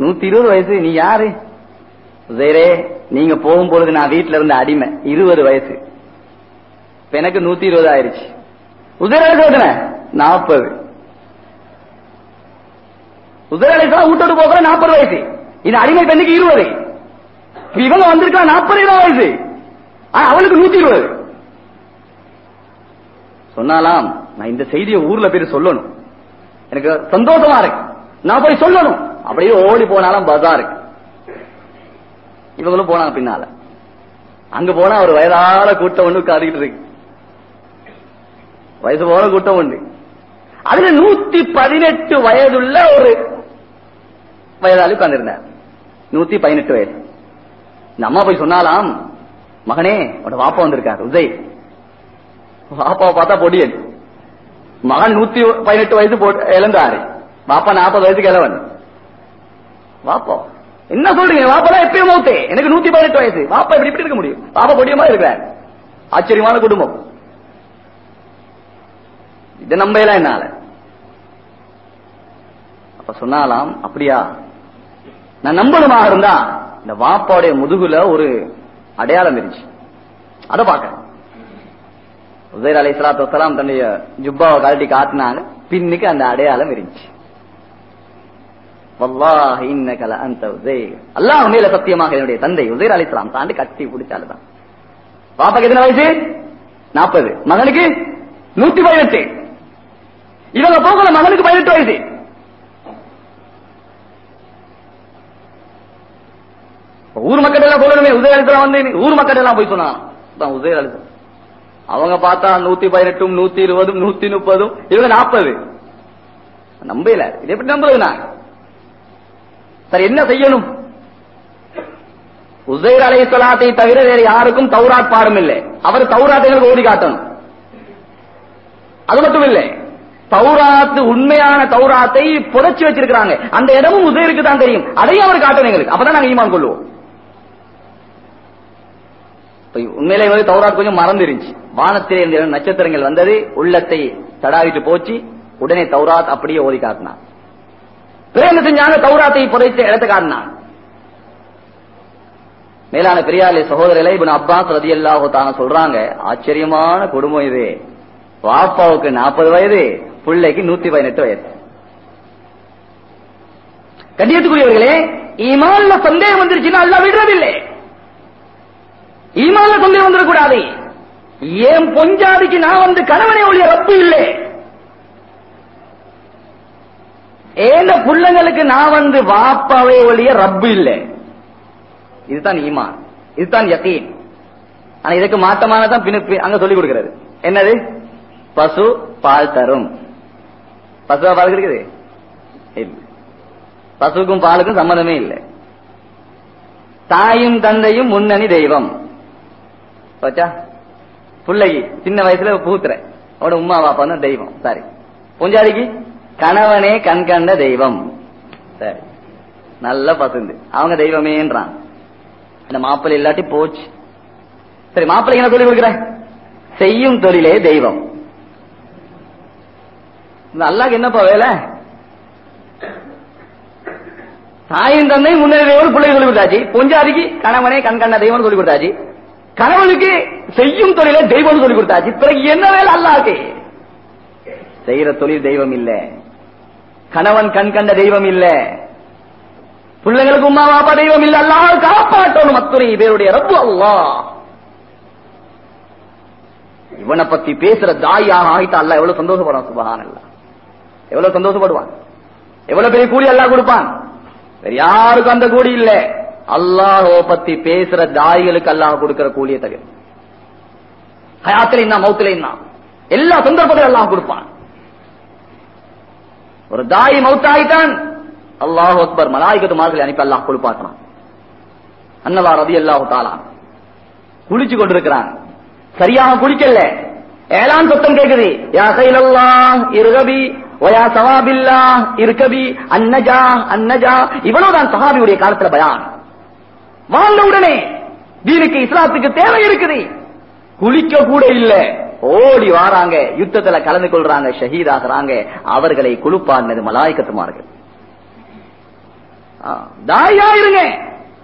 நூத்தி இருபது வயசு நீ யாரு? உசைரே நீங்க போகும்பொழுது நான் வீட்டுல இருந்த அடிமை இருபது வயசு. இப்ப எனக்கு நூத்தி இருபது ஆயிருச்சு உதயராஜ நாற்பது. உதயராஜா வீட்டோடு போகிற நாற்பது வயசு. இது அடிமை பெண்ணுக்கு இருபது. இவங்க வந்திருக்கா நாற்பது இருபது வயசு. அவளுக்கு நூத்தி இருபது. சொன்னாலாம் நான் இந்த செய்தியை ஊர்ல போய் சொல்லணும். எனக்கு சந்தோஷமா இருக்கு. நான் போய் சொல்லணும். அப்படியே ஓடி போனாலும் பஜாருக்கு இவங்களும் போனாங்க பின்னால. அங்க போனா ஒரு வயதான கூட்டம் ஒண்ணு உட்காந்துக்கிட்டு இருக்கு. வயசு போன கூட்டம் உண்டு அதுல நூத்தி பதினெட்டு வயதுள்ள ஒரு வயதாளி உட்கார்ந்திருந்தார். நூத்தி பதினெட்டு வயது. நம்ம அம்மா போய் சொன்னாலாம் மகனே உட வாப்பா வந்திருக்காரு உதய் வாப்பாவை பார்த்தா பொடியன். மகன் நூத்தி பதினெட்டு வயசு போட்டு இழந்தாரு. பாப்பா நாற்பது வயசுக்கு இளவன் வாப்பா என்ன சொல்றீங்க? வாப்பா எப்பயும் மௌத்தே. எனக்கு நூத்தி பதினெட்டு வயசு. வாப்பா எப்படி இப்படி இருக்க முடியும். பாப்பா பொடியமா இருக்கிறார். ஆச்சரியமான குடும்பம். இதை நம்பலாம் என்னால. அப்ப சொன்னாலாம் அப்படியா? நான் நம்பணுமாக இருந்தா இந்த வாப்பாவுடைய முதுகுல ஒரு அடையாளம் இருந்துச்சு. அதை பார்க்க உசைர் அலை சலாத்து வசலாம் தன்னுடைய ஜுப்பாவை கழட்டி காட்டினாங்க. பின்னுக்கு அந்த அடையாளம் இருந்துச்சு. வல்லாஹ் இன்னக லஅன்த அல்லாஹ் மேல சத்தியமாக என்னுடைய தந்தை உசைர் அலைஹிஸ்ஸலாம் தாண்டி கட்டி பிடிச்சாலுதான். பாப்பாக்கு எத்தனை வயசு? நாற்பது. மகனுக்கு? நூத்தி பதினெட்டு. இவங்க போகல மகனுக்கு பதினெட்டு வயசு. ஊர் மக்கள் எல்லாம் சொல்லணுமே. உதய வந்து ஊர் மக்கள் எல்லாம் போய் சொன்னான். உதய அவங்க பார்த்தா நூத்தி பதினெட்டும் நூத்தி இருபதும் நூத்தி முப்பதும் இவங்க நாற்பது நம்பல இது எப்படி நம்புறது நான் சரி என்ன செய்யணும்? உசைர் அலை சொலாத்தை தவிர வேற யாருக்கும் தௌராத் பாடம் இல்லை. அவர் தௌராத்தை எங்களுக்கு காட்டணும். அது மட்டும் இல்லை. தௌராத்து உண்மையான தௌராத்தை புதைச்சி வச்சிருக்கிறாங்க. அந்த இடமும் உசைருக்கு தான் தெரியும். அதையும் அவர் காட்டணும் எங்களுக்கு. அப்பதான் நாங்க ஈமான் கொள்வோம். உண்மையிலே வந்து தௌராத் கொஞ்சம் மறந்துருச்சு வானத்திலே இந்த நட்சத்திரங்கள் வந்தது உள்ளத்தை தடாவிட்டு போச்சு உடனே தௌராத் அப்படியே ஓதி காட்டினான். பிறகு செஞ்சாங்க? தௌராத்தை புதைச்ச இடத்தை காட்டினான். மேலான பெரியாலே சகோதரர்களை இவன் அப்பாஸ் ரதி அல்லாஹோ தாங்க சொல்றாங்க ஆச்சரியமான குடும்பம் இது. பாப்பாவுக்கு நாற்பது வயது பிள்ளைக்கு நூத்தி பதினெட்டு வயது. கண்ணியத்துக்குரியவர்களே ஈமான்ல சந்தேகம் வந்துருச்சுன்னா அல்ல விடுறதில்லை. ஈமான்ல சந்தேகம் வந்துடக்கூடாது. ஏன் பொஞ்சாதிக்கு நான் வந்து கணவனை ஒழிய ரப்பு இல்லை? ஏந்த புள்ளங்களுக்கு நான் வந்து வாப்பாவை ஒழிய ரப்பு இல்லை? இதுதான் ஈமான். இதுதான் யத்தீன். ஆனா இதுக்கு மாற்றமானதான் பின்ன அங்க சொல்லிக் கொடுக்கிறது. என்னது? பசு பால் தரும். பசுவா பால் இருக்குது பசுக்கும் பாலுக்கும் சம்பந்தமே இல்லை. தாயும் தந்தையும் முன்னணி தெய்வம். போச்சா பிள்ளைக்கு சின்ன வயசுல பூத்துறேன் அவட உமா பாப்பா தான் தெய்வம். சாரி. பொஞ்சாதிக்கு கணவனே கண் கண்ட தெய்வம். சரி. நல்ல பசுந்து. அவங்க தெய்வமேன்றான். இந்த மாப்பிள்ளை இல்லாட்டி போச்சு. சரி மாப்பிள்ளை என்ன சொல்லி கொடுக்குற செய்யும் தொழிலே தெய்வம். நல்லா அல்லாக்கு என்னப்பா வேலை? தாயும் தந்தை முன்னேறியோடு தெய்வம் சொல்லி கொடுத்தாச்சு. பொஞ்சாதிக்கு கணவனே கண் கண்ட தெய்வம் சொல்லி கொடுத்தாச்சு. கணவனுக்கு செய்யும் தொழிலை தெய்வம் சொல்லி கொடுத்தாச்சு. பிறகு என்ன வேலை அல்லாக்கு? செய்யற தொழில் தெய்வம் இல்ல. கணவன் கண் கண்ட தெய்வம் இல்ல. பிள்ளைங்களுக்கு உமா பாப்பா தெய்வம் இல்ல. அல்லாஹ் காப்பாற்றணும் அத்துணை பேருடைய ரப்பு அல்லா இவனை பத்தி பேசுற தாயாக ஆகிட்டா அல்ல எவ்வளவு சந்தோஷப்படுவான் சுபகான் அல்ல எவ்வளவு சந்தோஷப்படுவான். எவ்வளவு பெரிய கூலி அல்லாஹ் கொடுப்பான். வேற யாருக்கும் அந்த கூடி இல்ல. அல்லாஹோ பத்தி பேசுற தாய்களுக்கு அல்லாஹ் கொடுக்கிற கூலியை தவிர ஹயாத்திலையும் என்ன மௌத்திலையும் தான் எல்லா சந்தர்ப்பத்திலும் அல்லாஹ் கொடுப்பான். ஒரு தாய் மௌத்தாயிட்டான் அல்லாஹ் அக்பர் மலாய்கத்து மார்களை அனுப்பி அல்லாஹ் கொடுப்பாட்டான் அன்னவா ரதி அல்லாஹு தாலா குளிச்சு கொண்டிருக்கிறான். சரியாக குளிக்கல. ஏழாம் சத்தம் கேக்குது. யா கைலல்லா இருகபி ஒயா சவாபில்லா இருக்கபி அன்னஜா அன்னஜா. இவ்வளவுதான் சஹாபியுடைய காலத்துல பயான். வாழ்ந்த உடனே தீனுக்கு இஸ்லாத்துக்கு தேவை இருக்குது. குளிக்க கூட இல்ல. ஓடி வாராங்க. யுத்தத்துல கலந்து கொள்றாங்க ஷஹீத் ஆகிறாங்க அவர்களை குளிப்பாடினது மலாய்க்கத்துமார்கள். தாயா இருங்க.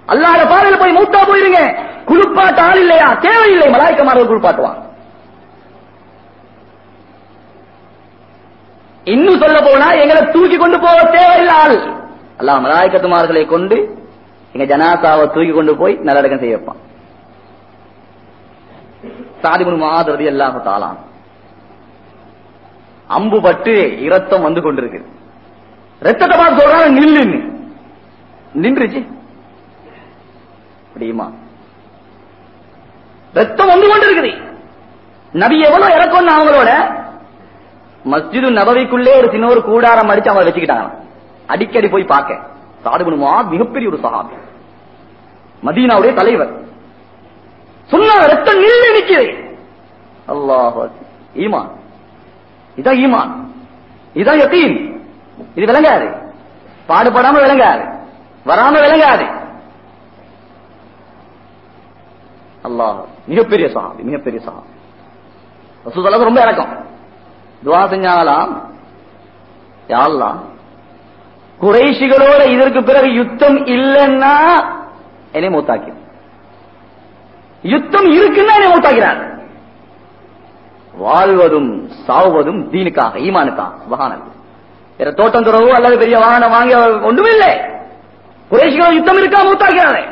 அல்லாத பாதையில போய் மூத்தா போயிருங்க. குளிப்பாட்ட ஆள் இல்லையா? தேவையில்லை. மலாய்க்கமார்கள் குளிப்பாட்டுவான் இன்னும் சொல்ல போனா எங்களை தூக்கி கொண்டு போக தேவையில்லை. ஆள் அல்லா மலாய்க்கத்துமார்களை கொண்டு எங்க ஜனாசாவை தூக்கி கொண்டு போய் நல்லடக்கம் செய்ய வைப்பான். சாதிபுன் மாதிரி அல்லாஹ் தாளான் அம்பு பட்டு இரத்தம் வந்து கொண்டிருக்கு. ரத்தத்தை பார்த்து சொல்றாங்க நில்லுன்னு நின்றுச்சு. முடியுமா ரத்தம் வந்து கொண்டிருக்குது. நபி எவ்வளவு இறக்கம் அவங்களோட மஸ்ஜிது நபவிக்குள்ளே ஒரு சின்ன ஒரு கூடாரம் அடிச்சு அவங்க வச்சுக்கிட்டாங்க அடிக்கடி போய் பார்க்க. சாதுபனுமா மிகப்பெரிய ஒரு சகாபி மதீனாவுடைய தலைவர். சொன்ன ரத்தம் நின்று நிற்கிறேன் அல்லாஹ் ஈமான். இதான் ஈமான். இதான் யத்தீன் இது விளங்காது. பாடுபடாம விளங்காது. வராம விளங்காது. அல்லாஹ் மிகப்பெரிய சகாபி மிகப்பெரிய சகாபி ரசூலுல்லாஹ் ரொம்ப இறக்கம். துவா செஞ்சாங்களாம்? யாரெல்லாம்? குறைஷிகளோட இதற்கு பிறகு யுத்தம் இல்லைன்னா என்னை மூத்தாக்கி யுத்தம் இருக்குன்னா என்னை மூத்தாக்கிறார். வாழ்வதும் சாவதும் தீனுக்காக ஈமானுக்காக சுபஹானல்லாஹ் வேற தோட்டம் துறவோ அல்லது பெரிய வாகனம் வாங்கி ஒன்றுமே இல்லை குறைஷிகள் யுத்தம் இருக்கா மூத்தாக்கிறாரே?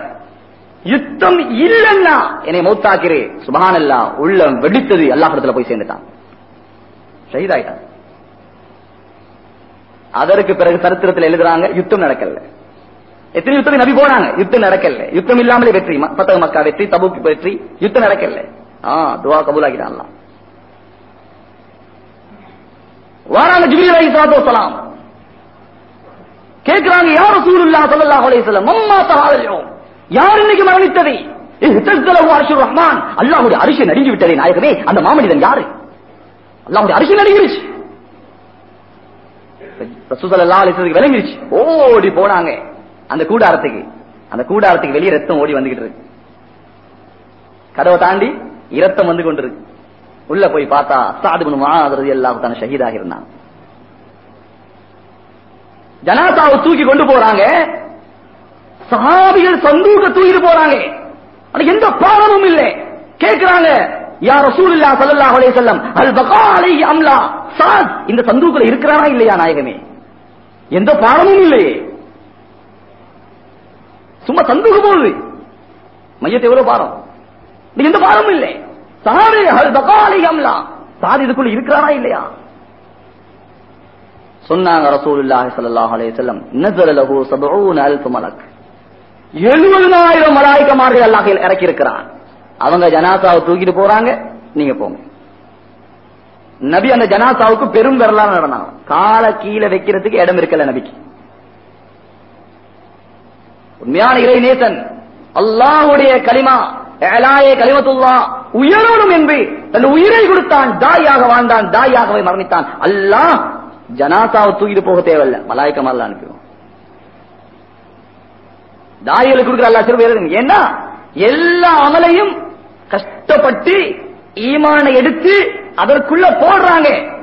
யுத்தம் இல்லைன்னா என்னை மூத்தாக்கிறே. சுபஹானல்லா உள்ளம் வெடித்தது அல்லாஹிடத்துல போய் சேர்ந்துட்டான். ஷஹீதாயிட்டான். அதற்கு பிறகு சரித்திரத்தில் எழுதுறாங்க யுத்தம் நடக்கல. எத்தனை யுத்தம் நபி போனாங்க? யுத்தம் நடக்கல. யுத்தம் இல்லாமலே வெற்றி பத்தக மக்கா வெற்றி தபுக்கு வெற்றி யுத்தம் நடக்கல. ஆ துவா கபூலாக்கிட்டான் அல்லாஹ். வாராங்க ஜிப்ரீல் அலைஹிஸ்ஸலாத்து வஸ்ஸலாம். கேட்கிறாங்க யார் ரசூலுல்லாஹ் ஸல்லல்லாஹு அலைஹி வஸல்லம் அம்மா தஹாலயும் யார் இன்னைக்கு மரணித்தது? இஹ்தஸலஹு அர்ஷுர் ரஹ்மான். அல்லாஹ்வுடைய அரிசி நடுங்கி விட்டதே நாயகமே. அந்த மாமனிதன் யாரு? அல்லாஹ்வுடைய அரிசி நடுங்கிருச்சு. ரசூல் ஸல்லல்லாஹு விளங்கிருச்சு. ஓடி போனாங்க. அந்த கூடாரத்துக்கு. அந்த கூடாரத்துக்கு வெளியே ரத்தம் ஓடி வந்துகிட்டு இருக்கு. கதவை தாண்டி இரத்தம் வந்து கொண்டிருக்கு. உள்ள போய் பார்த்தா சாது பின் முஆத் ரலியல்லாஹு ஷஹீதாக இருந்தான். ஜனாதாவை தூக்கி கொண்டு போறாங்க. சஹாபிகள் சந்தூக தூக்கிட்டு போறாங்க. ஆனா எந்த பாவமும் இல்லை. கேட்கிறாங்க யா ரசூலுல்லாஹ் ஸல்லல்லாஹு அலைஹி வஸல்லம் அல் பகா அலைஹி அம்லா? சாத் இந்த சந்தூக்குல இருக்கிறானா இல்லையா நாயகமே? எந்த பாடமும் இல்லையே. சும்மா சந்தூக்கு போகுது மையத்தை எவ்வளவு பாரம் எந்த பாரமும் இல்லை. சாரி அல் சாதி இதுக்குள்ள இருக்கிறாரா இல்லையா? சொன்னாங்க ரசூலுல்லாஹி ஸல்லல்லாஹு அலைஹி வஸல்லம் நஸல லஹு 70 அல்ஃப் மலக். 70000 மலாயிகமார்கள் அல்லாஹ் இறக்கி இருக்கிறான் அவங்க ஜனாசாவை தூக்கிட்டு போறாங்க நீங்க போங்க. நபி அந்த ஜனாசாவுக்கு பெரும் வரலாறு நடந்தாங்க காலை கீழே வைக்கிறதுக்கு இடம் இருக்கல நபிக்கு. உண்மையான இறை நேசன். அல்லாஹ்வுடைய கலிமா ஏலாயே கலிமத்துல்லா உயரணும் என்று தன் உயிரை கொடுத்தான் தாயாக வாழ்ந்தான் தாயாகவே மரணித்தான். அல்லாஹ் ஜனாசாவை தூக்கிட்டு போக தேவையில்ல. மலாய்க்க மாதிரி அனுப்பிடுவோம். தாய்களுக்கு கொடுக்குற அல்லா சிறுவர் ஏன்னா எல்லா அமலையும் கஷ்டப்பட்டு ஈமான எடுத்து அதற்குள்ள போடுறாங்க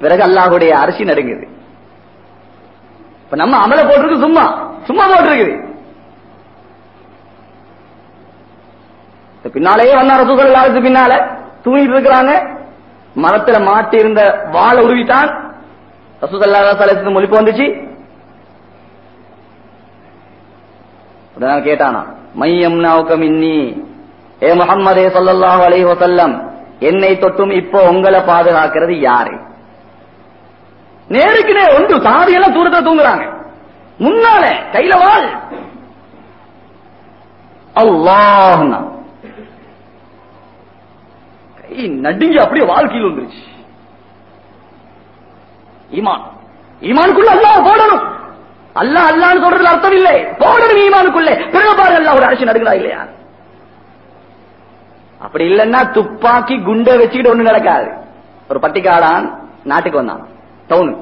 பிறகு அல்லாஹுடைய அரிசி நடுங்குது. இப்ப நம்ம அமல போட்டிருக்கு சும்மா. சும்மா போட்டிருக்குது. பின்னாலேயே வந்தார் ரசூல் காலத்துக்கு பின்னால. தூங்கிட்டு இருக்கிறாங்க. மரத்துல மாட்டி இருந்த வாழை உருவிட்டான். ரசூசல்லா மொழிப்பு வந்துச்சு. கேட்டானா மையம் நவுக்கம் இன்னி ஏ முகம்மதே சொல்லல்லாஹ் அலைஹி வசல்லம் என்னை தொட்டும் இப்போ உங்களை பாதுகாக்கிறது யாரு? நேருக்கு நேர் ஒன்று சாதியெல்லாம் தூரத்துல தூங்குறாங்க. முன்னால கையில வாழ் அல்லாஹ்னா கை நடுங்கி அப்படியே வாழ்க்கையில் வந்துருச்சு ஈமான். ஈமானுக்குள்ள அல்லாஹ் போடணும். அல்லாஹ் அல்லான்னு சொல்றதுல அர்த்தம் இல்லை. போடணும் ஈமானுக்குள்ளே. பிறகு பாருங்க அல்லாஹ் ஒரு அரசு நடுங்களா இல்லையா? அப்படி இல்லைன்னா துப்பாக்கி குண்டை வச்சுக்கிட்டு ஒண்ணு நடக்காது. ஒரு பட்டிக்காடான் நாட்டுக்கு வந்தான். டவுனு.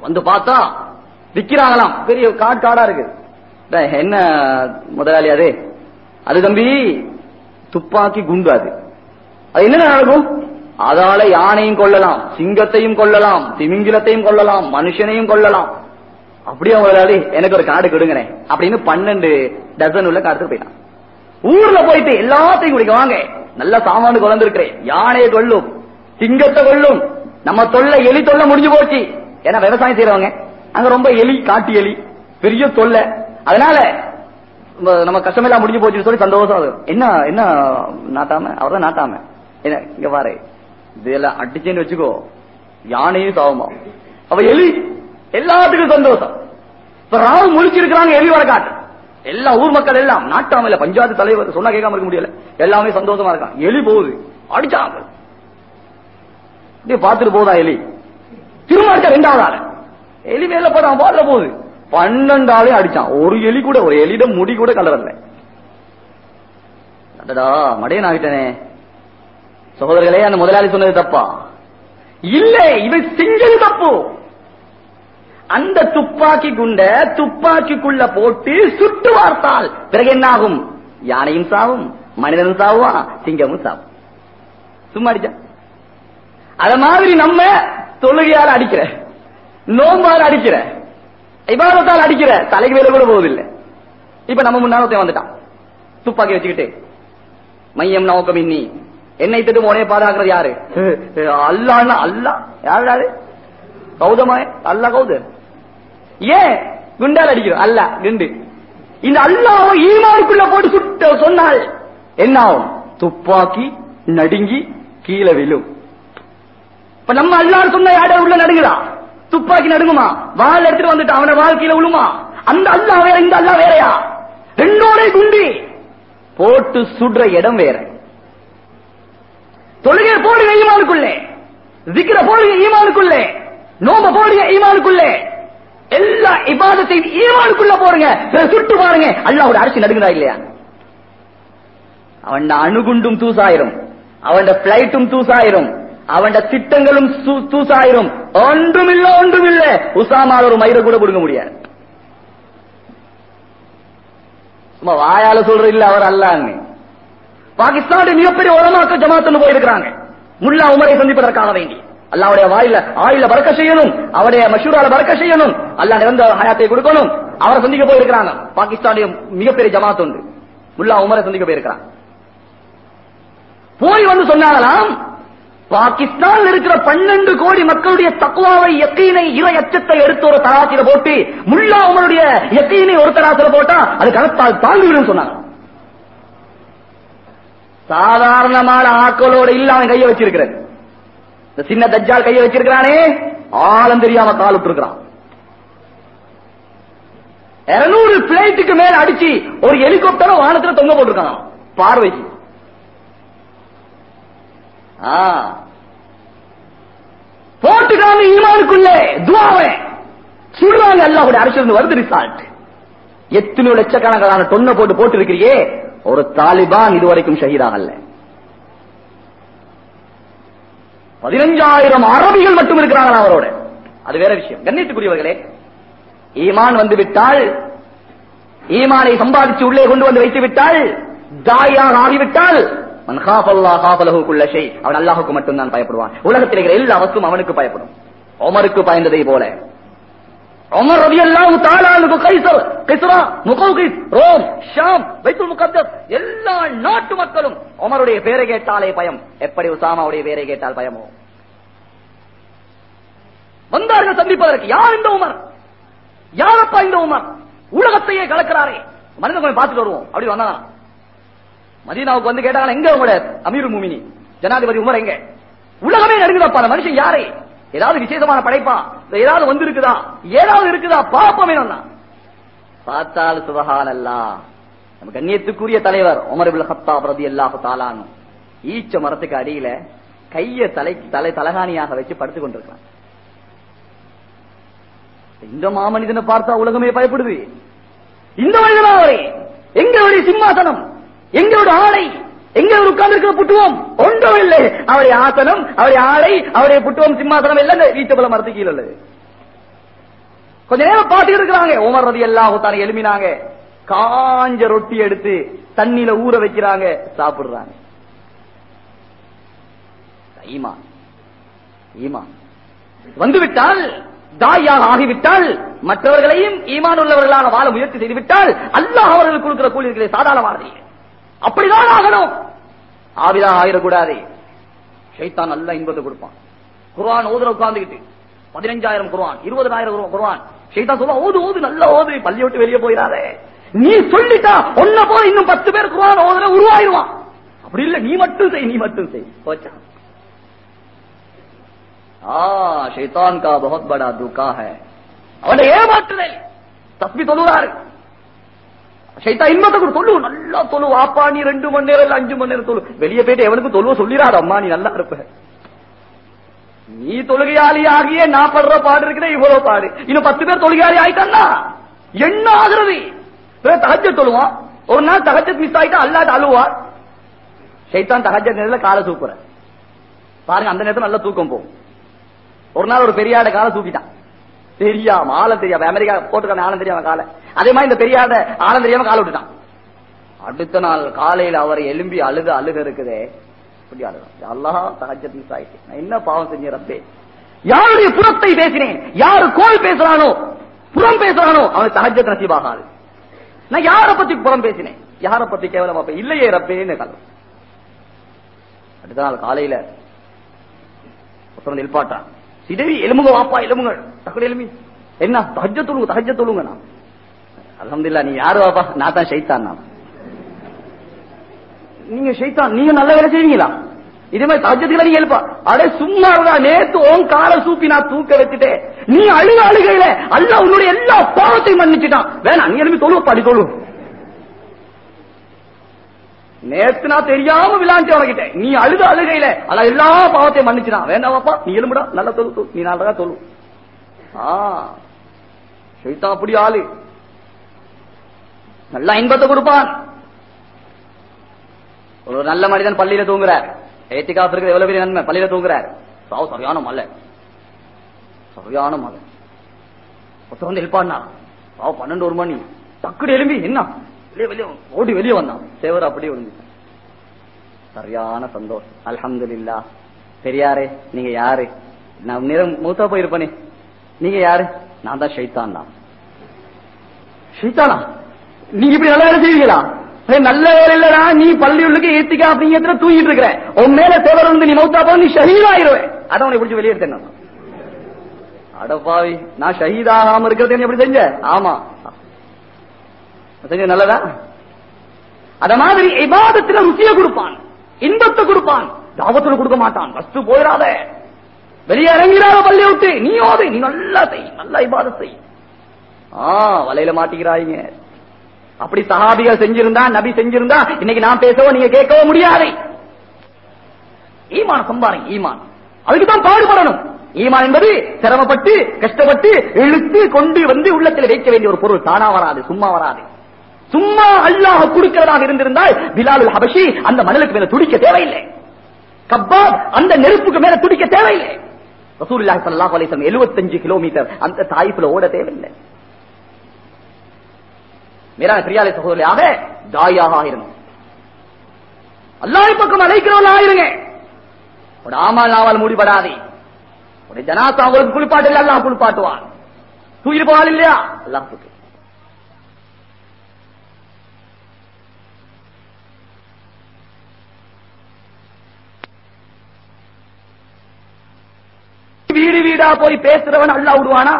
வந்து பார்த்தா விக்கிறாங்களாம். பெரிய காடு காடா இருக்கு. என்ன முதலாளி அது? அது தம்பி துப்பாக்கி குண்டு அது. அது என்ன நடக்கும்? அதால யானையும் கொள்ளலாம் சிங்கத்தையும் கொள்ளலாம் திமிங்கிலத்தையும் கொள்ளலாம் மனுஷனையும் கொள்ளலாம் அப்படியே முதலாளி? எனக்கு ஒரு காடு கொடுங்கனே அப்படின்னு பன்னெண்டு டசன் உள்ள காட்டுக்கு போயிட்டான். ஊர்ல போயிட்டு எல்லாத்தையும் குடிக்க வாங்க. நல்ல சாமானு குழந்திருக்கிறேன். யானையை கொள்ளும் சிங்கத்தை கொள்ளும் நம்ம தொல்லை எலி தொல்லை முடிஞ்சு போச்சு. ஏன்னா விவசாயம் செய்யறவங்க அங்க ரொம்ப எலி காட்டு எலி பெரிய தொல்லை. அதனால நம்ம- நம்ம கஷ்டமெல்லாம் முடிஞ்சு போச்சுன்னு சொல்லி சந்தோஷம் ஆகும். என்ன என்ன நாட்டாம? அவர்தான் நாட்டாம. என்ன இங்க பாரு. இதெல்லாம் அடிச்சேன்னு வச்சுக்கோ. யானையும் சாவமா அவ எலி எல்லாத்துக்கும் சந்தோஷம். இப்ப ராவு முழிச்சிருக்கிறாங்க எலி வர காட்டு எல்லா ஊர் மக்கள் எல்லாம் நாட்டாமையில பஞ்சாயத்து தலைவர் சொன்னா கேட்காம இருக்க முடியல. எல்லாமே சந்தோஷமா இருக்கான் எலி போகுது. அடிச்சாங்க. அப்படியே பார்த்துட்டு போதா எலி? திரும்ப ரெண்டாவது ஆளு. எலி மேல போறான் பாடல போகுது. பன்னெண்டு ஆளையும் அடிச்சான். ஒரு எலி கூட ஒரு எலிட முடி கூட கலரல. அடடா மடையன் ஆகிட்டனே. சகோதரர்களே அந்த முதலாளி சொன்னது தப்பா? இல்ல இவை செஞ்சது தப்பு. அந்த துப்பாக்கி குண்ட துப்பாக்கிக்குள்ள போட்டு சுட்டு வார்த்தால் பிறகு என்ன ஆகும் யானையும் சாவும் மனிதனும் சாவுவான் சிங்கமும் சாவும். சும்மா அடிச்சா? அத மாதிரி நம்ம தொழுகையால் அடிக்கிற நோம்பால் அடிக்கிற இபாதத்தால் அடிக்கிற தலைக்கு வேலை கூட போவதில்லை. இப்ப நம்ம முன்னாள் வந்துட்டான். துப்பாக்கி வச்சுக்கிட்டு மையம் நோக்கம் இன்னி. என்னை திட்டு மோனே பாதுகாக்கிறது யாரு? அல்லான்னு அல்லா. யாரு கௌதமாய் அல்லா கௌதம். ஏன்? குண்டால் அடிக்கிறோம். அல்ல குண்டு இந்த அல்லாவை ஈமானுக்குள்ள போட்டு சுட்ட சொன்னால் என்ன ஆகும்? துப்பாக்கி நடுங்கி கீழே விழும். இப்ப நம்ம அல்லாஹ் சொன்ன யார உள்ள நடுங்குதா? துப்பாக்கி நடுங்குமா? வால் எடுத்துட்டு வந்துட்டு? அவன வாழ்க்கையில விழுமா அந்த அல்லா வேற இந்த அல்லா வேறயா? ரெண்டோரே குண்டு. போட்டு சுடுற இடம் வேற. தொழுகை போடுங்க ஈமானுக்குள்ளே. திக்கிற போடுங்க ஈமானுக்குள்ளே. நோம்ப போடுங்க ஈமானுக்குள்ளே. எல்லா இபாதத்தையும் ஈமானுக்குள்ள போறீங்க சுட்டு பாருங்க. அல்லாஹ்வுடைய அரசு நடுங்குதா இல்லையா? அவன் அணுகுண்டும் தூசாயிரும். அவன் பிளைட்டும் தூசாயிரும். அவன் திட்டங்களும் சூ- தூசாயிரும். ஒன்றுமில்ல ஒன்றுமில்ல. உசாமால் ஒரு மயிரை கூட கொடுக்க முடியாது. சும்மா வாயால சொல்ற இல்ல அவர் அல்லான்னு பாகிஸ்தானுடைய மிகப்பெரிய உலமாக்க ஜமாத்துன்னு போயிருக்கிறாங்க. முல்லா உமரை சந்திப்பதற்காக வேண்டி. அல்லாவுடைய வாயில ஆயில பறக்க செய்யணும் அவருடைய மஷூரால பறக்க செய்யணும் அல்லாஹ் நிரந்த ஹயாத்தை கொடுக்கணும். அவரை சந்திக்க போயிருக்கிறாங்க. பாகிஸ்தானுடைய மிகப்பெரிய ஜமாத் உண்டு முல்லா உமரை சந்திக்க போயிருக்கிறான். போய் வந்து சொன்னாங்களாம் பாகிஸ்தான் இருக்கிற பன்னெண்டு கோடி மக்களுடைய தக்குவாவை எத்தீனை இறை எச்சத்தை எடுத்து ஒரு தராசில போட்டு முல்லா உமருடைய எத்தீனை ஒரு தராசில போட்டா அது கணத்தால் தாங்கிவிடும் சொன்னாங்க. சாதாரணமான ஆக்களோட இல்லாம கையை வச்சிருக்கிறது. இந்த சின்ன தஜ்ஜால் கையை வச்சிருக்கிறானே ஆழம் தெரியாம கால் விட்டுருக்கிறான். இருநூறு பிளேட்டுக்கு மேல அடிச்சு ஒரு ஹெலிகாப்டரும் வானத்துல தொங்க போட்டிருக்கான். பார்வைக்கு. போட்டுக்காம ஈமானுக்குள்ளே துவாவை சுடுறாங்க அல்லாஹ்வுடைய அரசு வருது ரிசால்ட் எத்தனை லட்சக்கணக்கான தொன்னை போட்டு போட்டு இருக்கிறியே ஒரு தாலிபான் இதுவரைக்கும் ஷஹீதாகல்ல பதினஞ்சாயிரம் அரபிகள் மட்டும் இருக்கிறாங்களா அவரோட. அது வேற விஷயம். கண்ணியத்துக்குரியவர்களே ஈமான் வந்து விட்டால் ஈமானை சம்பாதிச்சு உள்ளே கொண்டு வந்து வைத்து விட்டால் தாயாக ஆகிவிட்டால் அவன் அல்லாஹுக்கு மட்டும்தான் பயப்படுவான். உலகத்தில் இருக்கிற எல்லா வஸ்தும் அவனுக்கு பயப்படும். ஒமருக்கு பயந்ததை போல. உமர் ரலியல்லாஹு தஆலா Qaisar Kisra Rome Sham Baitul Muqaddas எல்லா நாட்டு மக்களும் உமருடைய பேரை கேட்டாலே பயம். எப்படி உசாமாவுடைய பேரை கேட்டால் பயமோ? வந்தார்கள் சந்திப்பதற்கு. யார் இந்த உமர்? யாரப்பா இந்த உமர்? உலகத்தையே கலக்கிறாரே. மனிதன் கொஞ்சம் பார்த்துட்டு வருவோம். அப்படி வந்தானா மதீனாவுக்கு வந்து கேட்டாங்க எங்க உங்களோட அமீர் மூமினி ஜனாதிபதி உமர் எங்க? உலகமே நடுங்குதப்பா மனுஷன் யாரே? ஏதாவது விசேஷமான படைப்பா? ஏதாவது வந்து இருக்குதா ஏதாவது இருக்குதா? பாப்பமே வந்தான் பார்த்தால் சுபகான் அல்லா நம்ம கண்ணியத்துக்குரிய தலைவர் உமர் ஹத்தா பிரதி ரலியல்லாஹு தஆலானு ஈச்ச மரத்துக்கு அடியில கைய தலை தலை தலகாணியாக வச்சு படுத்துக் கொண்டிருக்கிறான் இந்த மாமனிதனை பார்த்தா உலகமே பயப்படுது. இந்த மனிதனா அவரே எங்களுடைய சிம்மாசனம் எங்களுடைய ஆடை எங்க உட்கார்ந்து புட்டுவோம்? ஒன்றும் இல்லை. அவருடைய ஆசனம் அவருடைய ஆடை அவருடைய புட்டுவம் சிம்மாசனம் இல்லை இந்த ஈச்சபல மரத்து கீழே உள்ளது. கொஞ்ச நேரம் பாத்துக்கிட்டு இருக்கிறாங்க. உமர் ரதி எல்லாம் தானே எழுமினாங்க காஞ்ச ரொட்டி எடுத்து தண்ணியில ஊற வைக்கிறாங்க. சாப்பிடுறாங்க. ஈமான். ஈமான். வந்துவிட்டால் தாயாக ஆகிவிட்டால் மற்றவர்களையும் ஈமான் உள்ளவர்களாக வாழ முயற்சி செய்துவிட்டால் அல்லாஹ் அவர்கள் கொடுக்கிற கூலிகளை சாதாரணமானது. அப்படிதான் ஆகணும். ஆவிதான் ஆயிடக்கூடாது. ஷைத்தான் நல்ல இன்பத்தை கொடுப்பான். குருவான் ஓதுல உட்கார்ந்துகிட்டு பதினஞ்சாயிரம் குர்ஆன் இருபதாயிரம் குர்ஆன் ஷைத்தான் சொல்லுவா ஓது ஓது நல்ல ஓது பள்ளி விட்டு வெளியே போயிடாதே. நீ சொல்லிட்டா ஒன்ன போல இன்னும் பத்து பேர் குர்ஆன் ஓதுல உருவாயிருவான் அப்படி இல்ல நீ மட்டும் செய் நீ மட்டும் செய். போச்சா? ஆ ஷைத்தான் கா பகத் படா துக்கா ஹை அவனை ஏமாற்றுதல். தப்பி சொல்லுவாரு சைத்தா இன்பத்தை கொடு தொழு நல்லா தொழு. வாப்பா நீ ரெண்டு மணி நேரம் இல்ல அஞ்சு மணி நேரம் தொழு. வெளியே போயிட்டு எவனுக்கு தொழுவ சொல்லிடாத அம்மா நீ நல்லா இருப்ப. நீ தொழுகையாளி ஆகிய நான் படுற பாடு இருக்கிற இவ்வளவு பாடு. இன்னும் பத்து பேர் தொழுகையாளி ஆயிட்டான்னா? என்ன ஆகுறது? தகஜ தொழுவான். ஒரு நாள் தகஜத் மிஸ் ஆயிட்டா அல்லாட்ட அழுவார் சைத்தான் தகஜ நேரத்துல காலை தூக்குற பாருங்க அந்த நேரத்துல நல்லா தூக்கம் போகும். ஒரு நாள் ஒரு பெரியாட காலை தூக்கிட்டான். தெரியாம ஆளம் தெரியாம அமெரிக்கா போட்டுக்கான ஆளம் தெரியாம காலை. அதே மாதிரி இந்த தெரியாத ஆளம் தெரியாம காலை விட்டுட்டான். அடுத்த நாள் காலையில அவர் எலும்பி அழுது அழுக இருக்குதே. இப்படி அழுகும் அல்லாஹ் தகஜத் மிஸ் ஆயிட்டு. நான் என்ன பாவம் செஞ்ச ரப்பே? யாருடைய புறத்தை பேசினேன்? யாரு கோல் பேசுறானோ? புறம் பேசுறானோ? அவன் தகஜத் நசீபாகாது. நான் யார பத்தி புறம் பேசினேன்? யார பத்தி கேவலம் அப்ப இல்லையே ரப்பேன்னு கலவு அடுத்த நாள் காலையில ஒருத்தன் சிதவி எலும்புங்க வாப்பா எலும்புங்க. டக்குனு எலும்பி. என்ன? தஹஜ தொழுங்க தஹஜ தொழுங்க நான். அலமதுல்லா நீ யாரு வாப்பா நான் தான் ஷைத்தான் நான். நீங்க ஷைத்தான் நீங்க நல்ல வேலை செய்வீங்களா? இதே மாதிரி தஹஜ்ஜத்துக்கு நீங்க எழுப்பா. அடே சும்மா இருந்தா நேத்து உன் காலை சூப்பி நான் தூக்க வச்சுட்டேன். நீ அழுக அழுகையில அல்ல உன்னுடைய எல்லா பாவத்தையும் மன்னிச்சுட்டான். வேணாம் நீ எழுப்பி தொழுவப்பா நீ தொழு. நேத்து நான் தெரியாம விளாண்டு உனக்கிட்டேன் நீ அழுத அழுகையில அல்ல எல்லா பாவத்தையும் மன்னிச்சுடான் வேண்டாவாப்பா நீ எலும்புடா. நல்லா தொழு நீ நல்லதா தொழு. ஆ. அப்படி ஆளு. நல்லா இன்பத்தை கொடுப்பான். ஒரு நல்ல மனிதன் பள்ளியில தூங்குறார். ஏத்திகாப் இருக்கிற எவ்வளவு பெரிய நன்மை? பள்ளியில தூங்குறார். சாவு சரியான மலை சரியான மலை ஒருத்தர் வந்து எழுப்பான்னா சாவு பன்னெண்டு ஒரு மணி. டக்குடு எலும்பி என்ன? அப்படியே வெளியே ஓடி வெளியே வந்தான். சேவர் அப்படியே விழுந்து சரியான சந்தோஷம். அல்ஹம்துலில்லாஹ் பெரியாரே நீங்க யாரு? நான் நிறம் மூத்தா போயிருப்பனே. நீங்க யாரு? நான் தான் ஷைத்தான் தான் ஷைத்தானா? நீங்க இப்படி நல்ல வேலை செய்வீங்களா? ஏய், நல்ல வேலை இல்லடா. நீ பள்ளி உள்ளுக்கு ஏத்திக்கா அப்படிங்கிற தூங்கிட்டு இருக்கிற. உன் மேல தேவர் வந்து நீ மௌத்தா போ நீ ஷஹீதாயிருவேன் அதான் உன்னை பிடிச்சி வெளியெடுத்தேன் நான். அடப்பாவி நான் ஷஹீதாகாம இருக்கிறது எப்படி செஞ்ச? ஆமா. செஞ்சது நல்லதா? அத மாதிரி இபாதத்துல ருசிய கொடுப்பான். இன்பத்தை கொடுப்பான். தாவத்துல கொடுக்க மாட்டான். வஸ்து போயிடாத வெளியே இறங்கிறாத பள்ளி விட்டு நீ ஓது நீ நல்லா செய் நல்லா இபாத செய். ஆ வலையில மாட்டிக்கிறாங்க அப்படி சஹாபிகள் செஞ்சிருந்தா நபி செஞ்சிருந்தா இன்னைக்கு நான் பேசவோ நீங்க கேட்கவோ முடியாது. ஈமான் சம்பாருங்க ஈமான். அதுக்குதான் பாடுபடணும். ஈமான் என்பது சிரமப்பட்டு கஷ்டப்பட்டு இழுத்து கொண்டு வந்து உள்ளத்தில் வைக்க வேண்டிய ஒரு பொருள். தானா வராது சும்மா வராது. சும்மா அல்லாஹ் கொடுக்கிறதாக இருந்திருந்தால் பிலாலுல் ஹபஷி அந்த மணலுக்கு மேல துடிக்க தேவையில்லை. கப்பாப் அந்த நெருப்புக்கு மேல துடிக்க தேவையில்லை. ரசூலுல்லாஹி ஸல்லல்லாஹு அலைஹி வஸல்லம் 75 கிலோமீட்டர் அந்த தாயிஃப்ல ஓட தேவையில்லை. மேலான பிரியாலை சகோதரியாக தாயாக ஆயிரணும் அல்லாஹ் பக்கம் அழைக்கிறவன் ஆயிருங்க ஒரு ஆமால் நாவால் மூடிபடாதே ஒரு ஜனாசா உங்களுக்கு குளிப்பாட்டு அல்லாஹ் குளிப்பாட்டுவான். தூக்கிட்டு போவாள் இல்லையா? அல்லாஹ் தூக்கு வீடா போய் பேசுறவன் அல்லா விடுவானா?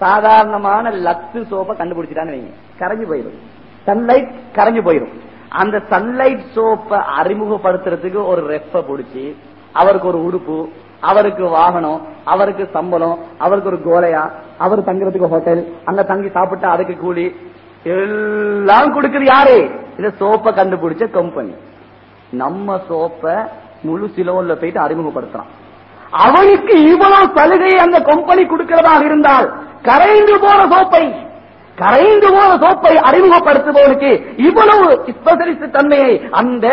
சாதாரணமான லக்ஸ் சோப்பை கண்டுபிடிச்சிட்டான்னு வைங்க. கரைஞ்சு போயிடும் சன்லைட் கரைஞ்சு போயிடும் அந்த சன்லைட் சோப்பை அறிமுகப்படுத்துறதுக்கு ஒரு ரெப்ப பிடிச்சி அவருக்கு ஒரு உடுப்பு அவருக்கு வாகனம் அவருக்கு சம்பளம் அவருக்கு ஒரு கோலையா அவர் தங்குறதுக்கு ஹோட்டல் அங்க தங்கி சாப்பிட்டா அதுக்கு கூலி. எல்லாம் கொடுக்குது யாரு? இந்த சோப்பை கண்டுபிடிச்ச கம்பெனி நம்ம சோப்பை முழு சிலோன்ல போயிட்டு அறிமுகப்படுத்துறான். அவனுக்கு இவ்வளவு சலுகையை அந்த கம்பெனி கொடுக்கிறதாக இருந்தால் கரைந்து போன சோப்பை கரைந்து போன சோப்பை அறிமுகப்படுத்துபவனுக்கு இவ்வளவு ஸ்பெஷலிஸ்ட் தன்மையை அந்த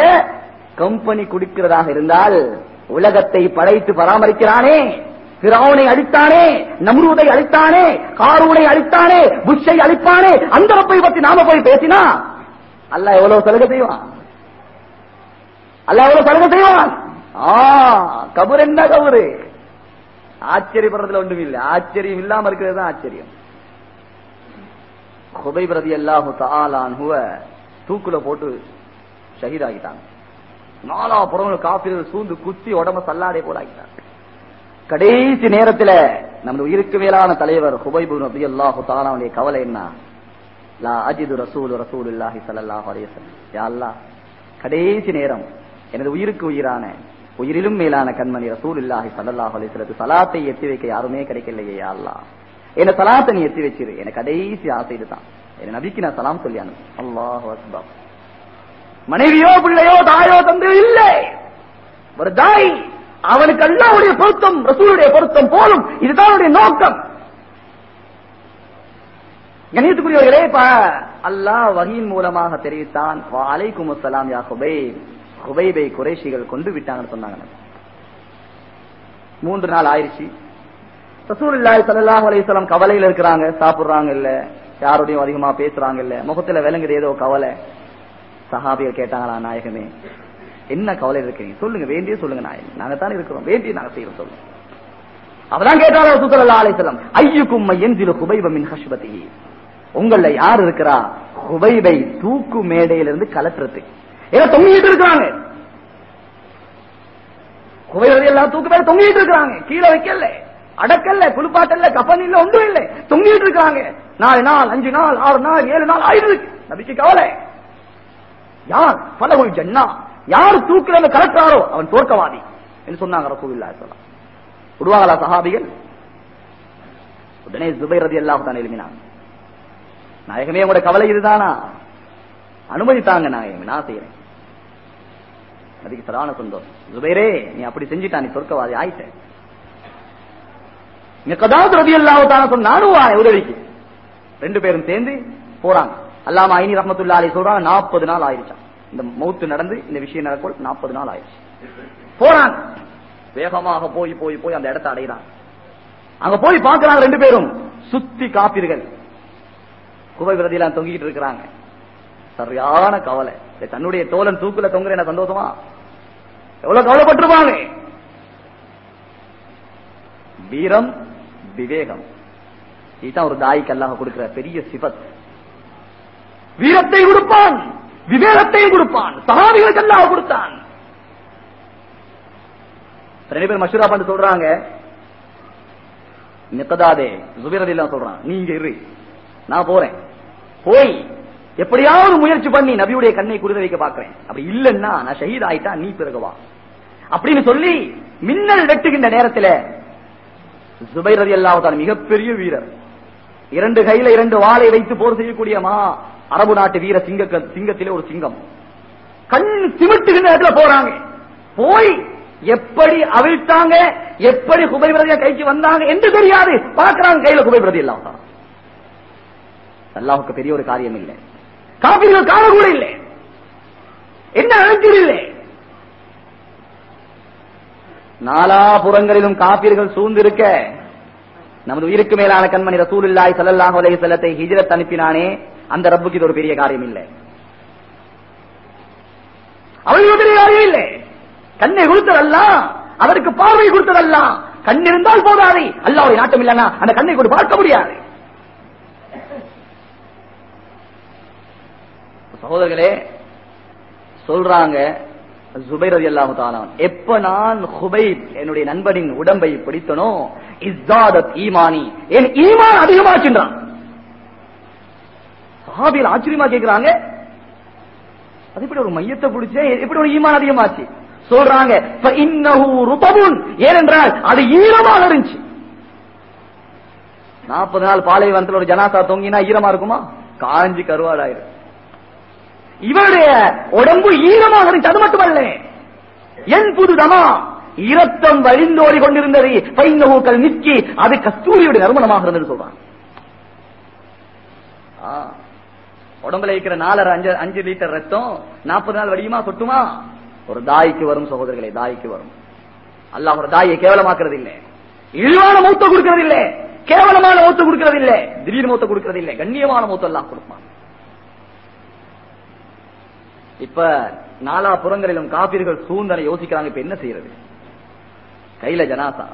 கம்பெனி கொடுக்கிறதாக இருந்தால் உலகத்தை படைத்து பராமரிக்கிறானே பிராவுனை அழித்தானே நம்ரூதை அழித்தானே காரூனை அழித்தானே புஷ்ஷை அழிப்பானே அந்த ரப்பை பத்தி நாம போய் பேசினா அல்ல எவ்வளவு சலுகை செய்வான்? அல்ல எவ்வளவு சலுகை செய்வான்? ஆ கபர் என்ன கபரு? ஆச்சரியப்படுறதுல ஒன்றும் இல்லை ஆச்சரியம் இல்லாம இருக்கிறது தான் ஆச்சரியம். குபை பிரதி அல்லாஹு தாலான் தூக்குல போட்டு ஷஹீதாகிட்டாங்க. நாலா புறங்கள் காப்பீர்கள் சூழ்ந்து குத்தி உடம்ப சல்லாடே போல ஆகிட்டாங்க கடைசி நேரத்தில் நம்ம உயிருக்கு மேலான தலைவர் ஹுபைபு நபி அல்லாஹு தாலாவுடைய கவலை என்ன? லா அஜிது ரசூல் ரசூல் இல்லாஹி சல்லாஹ் அலையம் கடைசி நேரம் எனது உயிருக்கு உயிரான உயிரிலும் மேலான கண்மணி ரசூல் இல்லாஹி சல்லாஹ் அலிஸ்லத்து சலாத்தை எத்தி வைக்க யாருமே கிடைக்கலையே அல்லா என்ன சலாத்தை நீ எத்தி வச்சிரு. எனக்கு கடைசி ஆசை இதுதான். என் நபிக்கு நான் சலாம் சொல்லி சொல்லியானு அல்லாஹ் அக்பர். மனைவியோ பிள்ளையோ தாயோ தந்தையோ இல்லை. ஒரு தாய் அவனுக்கு அல்லாவுடைய பொருத்தம் ரசூலுடைய பொருத்தம் போலும் இதுதான் அவனுடைய நோக்கம். கணியத்துக்குரியவர்களே இப்ப அல்லாஹ் வகையின் மூலமாக தெரிவித்தான் அலைக்கும் அஸ்லாம் யா குபைபை குறைஷிகள் கொண்டு விட்டாங்கன்னு சொன்னாங்க மூன்று நாள் ஆயிடுச்சு. ரசூல் இல்லாய் அலைஹி வஸல்லம் கவலையில் இருக்கிறாங்க. சாப்பிடுறாங்க இல்ல. யாரோடையும் அதிகமா பேசுறாங்க இல்ல. முகத்துல விளங்குது ஏதோ கவலை. சஹாபிகள் கேட்டாங்களா நாயகமே என்ன கவலை இருக்கிறீங்க சொல்லுங்க வேண்டிய சொல்லுங்க நாயகம். நாங்க தான் இருக்கிறோம். வேண்டிய நாங்க செய்யறோம் சொல்லுங்க. அவதான் கேட்டாரோ சுத்தலா அலைஹி ஐயுக்கும் மையன் ஹுபைப மின் ஹஷ்பதி உங்கள யார் இருக்கிறா? குபைபை தூக்கு மேடையிலிருந்து கலட்டுறது ஏதோ தொங்கிட்டு இருக்காங்க குவைரதி எல்லாம் தூக்கு மேல தொங்கிட்டு இருக்காங்க கீழே வைக்கல அடக்கல்ல குளிப்பாட்டல்ல கப்பன் இல்ல ஒன்றும் இல்லை. தொங்கிட்டு இருக்காங்க நாலு நாள் அஞ்சு நாள் ஆறு நாள் ஏழு நாள் ஆயிருக்கு நபிக்கு கவலை. யார்? பலகுல் ஜன்னா. யார் தூக்குல கலெக்டாரோ அவன் தோற்கவாதி. என்று சொன்னாங்க ரசூல்லா சொல்லலாம் அலைஹி வஸல்லம். விடுவாங்களா சஹாபிகள்? உடனே ஜுபைர் ரலியல்லாஹு தஆலா நாயகமே உங்களோட கவலை இதுதானா? அனுமதித்தாங்க நாயகமே. நான் செய்யறேன் அதுக்கு சரான சந்தோஷம் ஜுபைரே நீ அப்படி செஞ்சுட்டா நீ சொர்க்கவாதி ஆயிட்ட. கதாது ரவி அல்லாஹான நானும் உதவிக்கு. ரெண்டு பேரும் சேர்ந்து போறாங்க. அல்லாம ஐனி ரஹமத்துல்லா அலி சொல்றாங்க நாற்பது நாள் ஆயிடுச்சான் இந்த மௌத்து நடந்து இந்த விஷயம் நடக்கும் நாற்பது நாள் ஆயிடுச்சு போறாங்க. வேகமாக போய் போய் போய் அந்த இடத்தை அடையிறாங்க அங்க போய் பாக்குறாங்க ரெண்டு பேரும். சுத்தி காப்பீர்கள் குவை விரதியெல்லாம் தொங்கிட்டு இருக்கிறாங்க. சரியான கவலை. தன்னுடைய தோலன் தூக்குல தொங்குற என்ன சந்தோஷமா? எவ்வளவு கவலைப்பட்டிருப்பாங்க. வீரம் விவேகம். இதுதான் ஒரு தாய்க்கு அல்லாஹ் கொடுக்கிற பெரிய சிபத். வீரத்தை கொடுப்பான் விவேகத்தை கொடுப்பான் சகாபிகளுக்கு அல்லாஹ் கொடுத்தான். ரெண்டு பேர் மஷூரா பண்ணி சொல்றாங்க. நிக்கதாதே சுபீரதி எல்லாம் சொல்றான் நீங்க இரு நான் போறேன். போய் எப்படியாவது முயற்சி பண்ணி நபியுடைய கண்ணை குருத வைக்க பாக்குறேன் அப்படி இல்லன்னா நான் ஷஹீத் ஆயிட்டா நீ பிறகுவா அப்படின்னு சொல்லி மின்னல் வெட்டுகின்ற நேரத்துல சுபை ரதி மிகப்பெரிய வீரர். இரண்டு கையில இரண்டு வாளை வைத்து போர் செய்யக்கூடிய மா அரபு நாட்டு வீர சிங்க சிங்கத்திலே ஒரு சிங்கம். கண் சிமிட்டுகின்ற இடத்துல போறாங்க. போய் எப்படி அவிழ்த்தாங்க எப்படி குபை பிரதியா கைக்கு வந்தாங்க என்று தெரியாது. பார்க்கிறாங்க கையில குபை பிரதி இல்லாம அல்லாஹுக்கு பெரிய ஒரு காரியம் இல்லை காப்பீர்கள் காண கூட இல்லை. என்ன நினைச்சில்லை நாலாபுறங்களிலும் காப்பீர்கள் சூழ்ந்திருக்க நமது உயிருக்கு மேலான கண்மணி ரசூலுல்லாய் சல்லல்லாஹு உலக செலத்தை ஹிஜரத் அனுப்பினானே அந்த ரப்புக்கு இது ஒரு பெரிய காரியம் இல்லை. அவருக்கு பெரிய காரியம் இல்லை. கண்ணை கொடுத்ததெல்லாம் அவருக்கு பார்வை கொடுத்ததெல்லாம் கண் இருந்தால் போதாது. அல்லாவுடைய நாட்டம் இல்லைன்னா அந்த கண்ணை கொண்டு பார்க்க முடியாது. சகோதரர்களே சொல்றாங்க ஜுபைர் ரதி அல்லாஹு தாலான் எப்ப நான் ஹுபைப் என்னுடைய நண்பனின் உடம்பை பிடித்தனோ இஸ்தாதத் ஈமானி என் ஈமான் அதிகமாச்சுன்றான். சஹாபியில் ஆச்சரியமா கேக்குறாங்க அது எப்படி ஒரு மையத்தை பிடிச்சே எப்படி ஒரு ஈமான் அதிகமாச்சு. சொல்றாங்க ஏனென்றால் அது ஈரமாக இருந்துச்சு. நாற்பது நாள் பாலைவனத்தில் ஒரு ஜனாசா தொங்கினா ஈரமா இருக்குமா? காஞ்சி கருவாடாயிரும். இவருடைய உடம்பு ஈரமாக இருந்துச்சு அது மட்டுமல்ல. என் புதுதமா இரத்தம் வழிந்தோடி கொண்டிருந்தது. பைந்தகூக்கள் நிற்கி அது கஸ்தூரியுடைய நறுமணமாக இருந்தது சொல்றாங்க உடம்புல இருக்கிற நாலரை அஞ்சு அஞ்சு லிட்டர் ரத்தம் நாற்பது நாள் வடியுமா சொட்டுமா ஒரு தாய்க்கு வரும் சகோதரர்களே தாய்க்கு வரும். அல்லாஹ் ஒரு தாயை கேவலமாக்குறது இல்லை இழிவான மூத்த கொடுக்கறது இல்லை கேவலமான மூத்த கொடுக்கறது இல்லை திடீர் மூத்த கொடுக்கறது இல்லை கண்ணியமான மூத்த எல்லாம் கொடுப்பான். இப்ப நாலா புறங்களிலும் காப்பீர்கள் சூழ்ந்தனை யோசிக்கிறாங்க இப்ப என்ன செய்யறது? கையில ஜனாசா.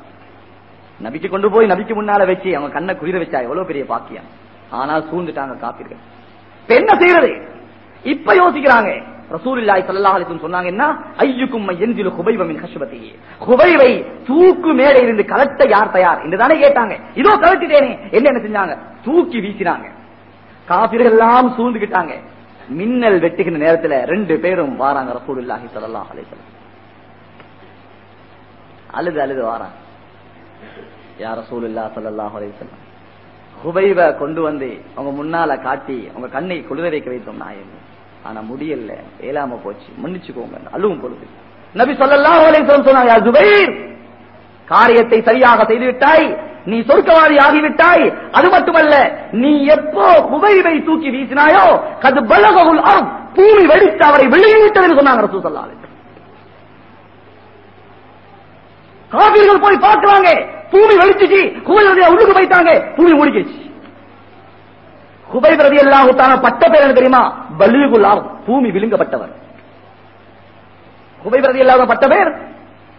நபிக்கு கொண்டு போய் நபிக்கு முன்னால வச்சு அவன் கண்ணை குளிர வச்சா எவ்வளவு பெரிய பாக்கியம்? ஆனா சூழ்ந்துட்டாங்க காப்பீர்கள் இப்ப என்ன செய்யறது? இப்ப யோசிக்கிறாங்க. ரசூலுல்லாஹி ஸல்லல்லாஹு அலைஹி சொன்னாங்க என்ன? ஐயுக்கும் யன்சிலு ஹுபைப மின் ஹஷ்பதி ஹுபைவை தூக்கு மேலே இருந்து கலட்ட யார் தயார்? என்று தானே கேட்டாங்க. இதோ கலட்டிட்டேனே. என்ன என்ன செஞ்சாங்க? தூக்கி வீசினாங்க. காபிர்கள் எல்லாம் சூழ்ந்துகிட்டாங்க. மின்னல் வெட்டுகின்ற நேரத்துல ரெண்டு பேரும் வாராங்க ரசூலுல்லாஹி ஸல்லல்லாஹு அலைஹி அழுது அழுது வாராங்க. யார் ரசூலுல்லா சொல்லலாம் அலைஹி வஸல்லம். கொண்டு வந்து அவங்க முன்னால காட்டி அவங்க கண்ணை குளிர வைக்க வைத்தோம் நாயம் ஆனா முடியல. ஏலாம போச்சு. மன்னிச்சுக்கோங்க. அழுவும் பொழுது. நபி சொல்லலாம் சொன்னாங்க யா ஜுபைர் காரியத்தை சரியாக செய்துவிட்டாய் நீ சொர்க்கவாதி ஆகிவிட்டாய். அது மட்டுமல்ல நீ எப்போ குபைவை தூக்கி வீசினாயோ கது பலகவுல் அரும் பூமி வெடித்து அவரை வெளியிட்டது சொன்னாங்க ரசூ சொல்லாது காவிர்கள் போய் பார்க்கறாங்க. பூமி வெடிச்சுச்சு. குபை உள்ளுக்கு போயிட்டாங்க பூமி முடிக்கிச்சு. பிரதி எல்லாம் பட்ட பேர் என்ன தெரியுமா? பலீகுலாம் பூமி விழுங்கப்பட்டவர். குபைரதி எல்லாம் பட்ட பேர்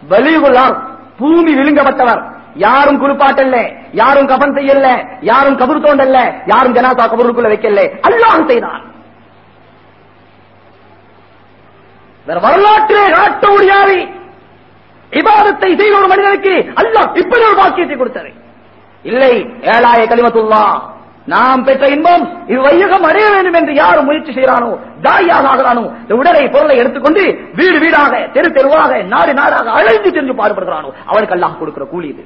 பலீகுலாம் பூமி விழுங்கப்பட்டவர். யாரும் குளிப்பாட்டல்ல யாரும் கபன் செய்யல யாரும் கபர் தோண்டல்ல யாரும் ஜனாதா கபருக்குள்ள வைக்கல அல்லாஹ் செய்தான் வேற வரலாற்றே காட்ட முடியாது. இபாதத்தை செய்த ஒரு மனிதனுக்கு அல்லாஹ் இப்படி ஒரு பாக்கியத்தை கொடுத்தது. இல்லை ஏழாய கலிமத்துல்லா. நாம் பெற்ற இன்பம் இது வையகம் அடைய வேண்டும் என்று யார் முயற்சி செய்கிறானோ தாயாக ஆகிறானோ இந்த உடலை பொருளை எடுத்துக்கொண்டு வீடு வீடாக தெரு தெருவாக நாடு நாடாக அழைந்து சென்று பாடுபடுகிறானோ அவனுக்கு எல்லாம் கொடுக்கிற கூலி இது.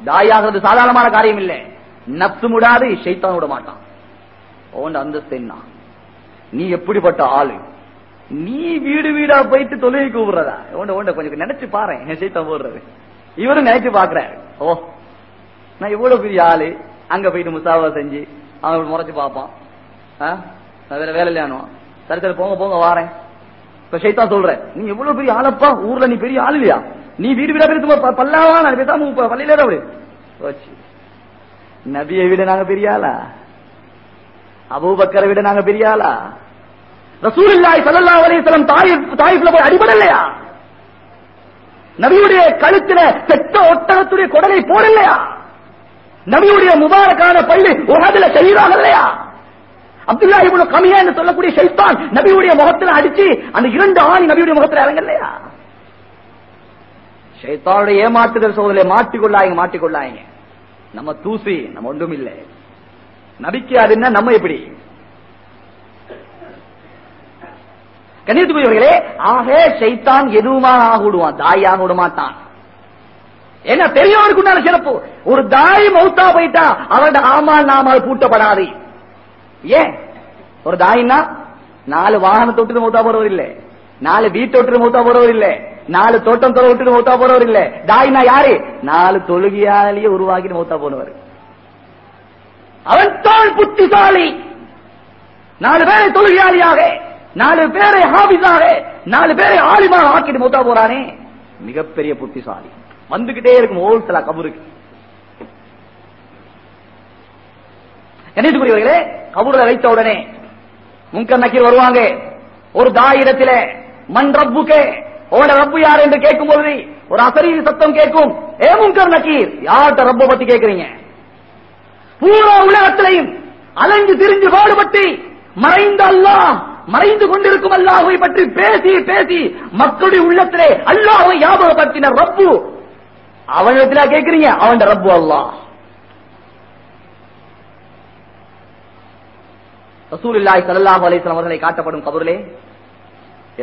தாயாகிறது சாதாரணமான காரியம் இல்லை. நப்சு முடாது ஷைத்தான் விட மாட்டான். ஓண்ட அந்தஸ்து என்ன? நீ எப்படிப்பட்ட ஆளு? நீ வீடு வீடா போயிட்டு தொழுகை கூப்பிடுறதா? ஓண்ட ஓண்ட கொஞ்சம் நினைச்சு பாரு. என் சைத்தான் போடுறது. இவரும் நினைச்சு பாக்குறாரு ஓ நான் இவ்வளவு பெரிய ஆளு. அங்க போயிட்டு முசாவா செஞ்சு அவன் முறைச்சு பார்ப்பான். ஆ? வேற வேலை இல்லையானுவான் சரி சரி போங்க போங்க வாரேன். இப்ப சைத்தா சொல்றேன் நீ எவ்வளவு பெரிய ஆளப்பா? ஊர்ல நீ பெரிய ஆள் இல்லையா? நீ வீடு வீடா பேச பல்லாவா நான் பேசாம பள்ளியில அப்படி போச்சு நபியை விட நாங்க பெரிய ஆளா? அபூபக்கரை விட நாங்க பெரிய ஆளா? ரசூலுல்லாஹி ஸல்லல்லாஹு அலைஹி வஸல்லம் தாயிஃப் தாயிஃப்ல போய் அடிபடலையா நபியுடைய கழுத்துல பெத்த ஒட்டகத்துடைய குடலை போடலையா? நபியுடைய முபாரக்கான பள்ளி உலகத்துல செய்கிறாங்க இல்லையா அப்துல்லா இவ்வளவு கம்மியா என்று சொல்லக்கூடிய ஷைத்தான் நபியுடைய முகத்துல அடிச்சு அந்த இரண்டு ஆணி நபியுடைய முகத்துல இறங்கலையா ஷைத்தானுடைய ஏமாற்றுதல் சோதனை மாட்டிக்கொள்ளாங்க மாட்டிக்கொள்ளாங்க நம்ம தூசி நம்ம ஒன்றும் இல்லை நபிக்கு அதுன்னா நம்ம எப்படி? கண்ணியத்துக்குரியவர்களே ஆக சைத்தான் எதுவுமா ஆகிடுவான் தாயாக விட மாட்டான் என்ன பெரியவனுக்கு உண்டான சிறப்பு? ஒரு தாய் மௌத்தா போயிட்டா அவரோட ஆமால் நாமால் பூட்டப்படாது. ஏன்? ஒரு தாயின்னா நாலு வாகனத்தை விட்டு மௌத்தா போறவர் இல்ல நாலு வீட்டை விட்டு மௌத்தா போறவர் இல்ல நாலு தோட்டம் தொலை விட்டு மௌத்தா போறவர் இல்ல தாயினா யாரு? நாலு தொழுகியாலேயே உருவாக்கி மௌத்தா போனவர். அவன் தான் புத்திசாலி. நாலு பேரை தொழுகியாளியாக நாலு பேரை ஹாபிஸாக நாலு பேரை ஆலிமாக ஆக்கிட்டு மௌத்தா போறானே. மிகப்பெரிய புத்திசாலி. வந்துகிட்டே இருக்கும் ஹோல்சலா கபருக்கு. கணித்துக்குரியவர்களே கபூரில் வைத்த உடனே முன்கர் நக்கீர் வருவாங்க. ஒரு தாயிடத்திலே மண் ரப்புக்கே உங்களோட ரப்பு யார்? என்று கேட்கும் பொழுது ஒரு அசரீரி சத்தம் கேட்கும். ஏ முன்கர் நக்கீர் யார்கிட்ட ரப்ப பத்தி கேட்கறீங்க? பூரா உலகத்திலையும் அலைஞ்சு திரிஞ்சு பாடுபட்டு மறைந்த அல்லாஹ் மறைந்து கொண்டிருக்கும் அல்லாஹை பற்றி பேசி பேசி மக்களுடைய உள்ளத்திலே அல்லாஹை ஞாபகப்படுத்தின ரப்பு அவனிடத்தில கேட்கிறீங்க அவன் ரப்பு அல்லா ரசூலுல்லாஹி ஸல்லல்லாஹு அலைஹி வஸல்லம் அவர்களை காட்டப்படும் கபரிலே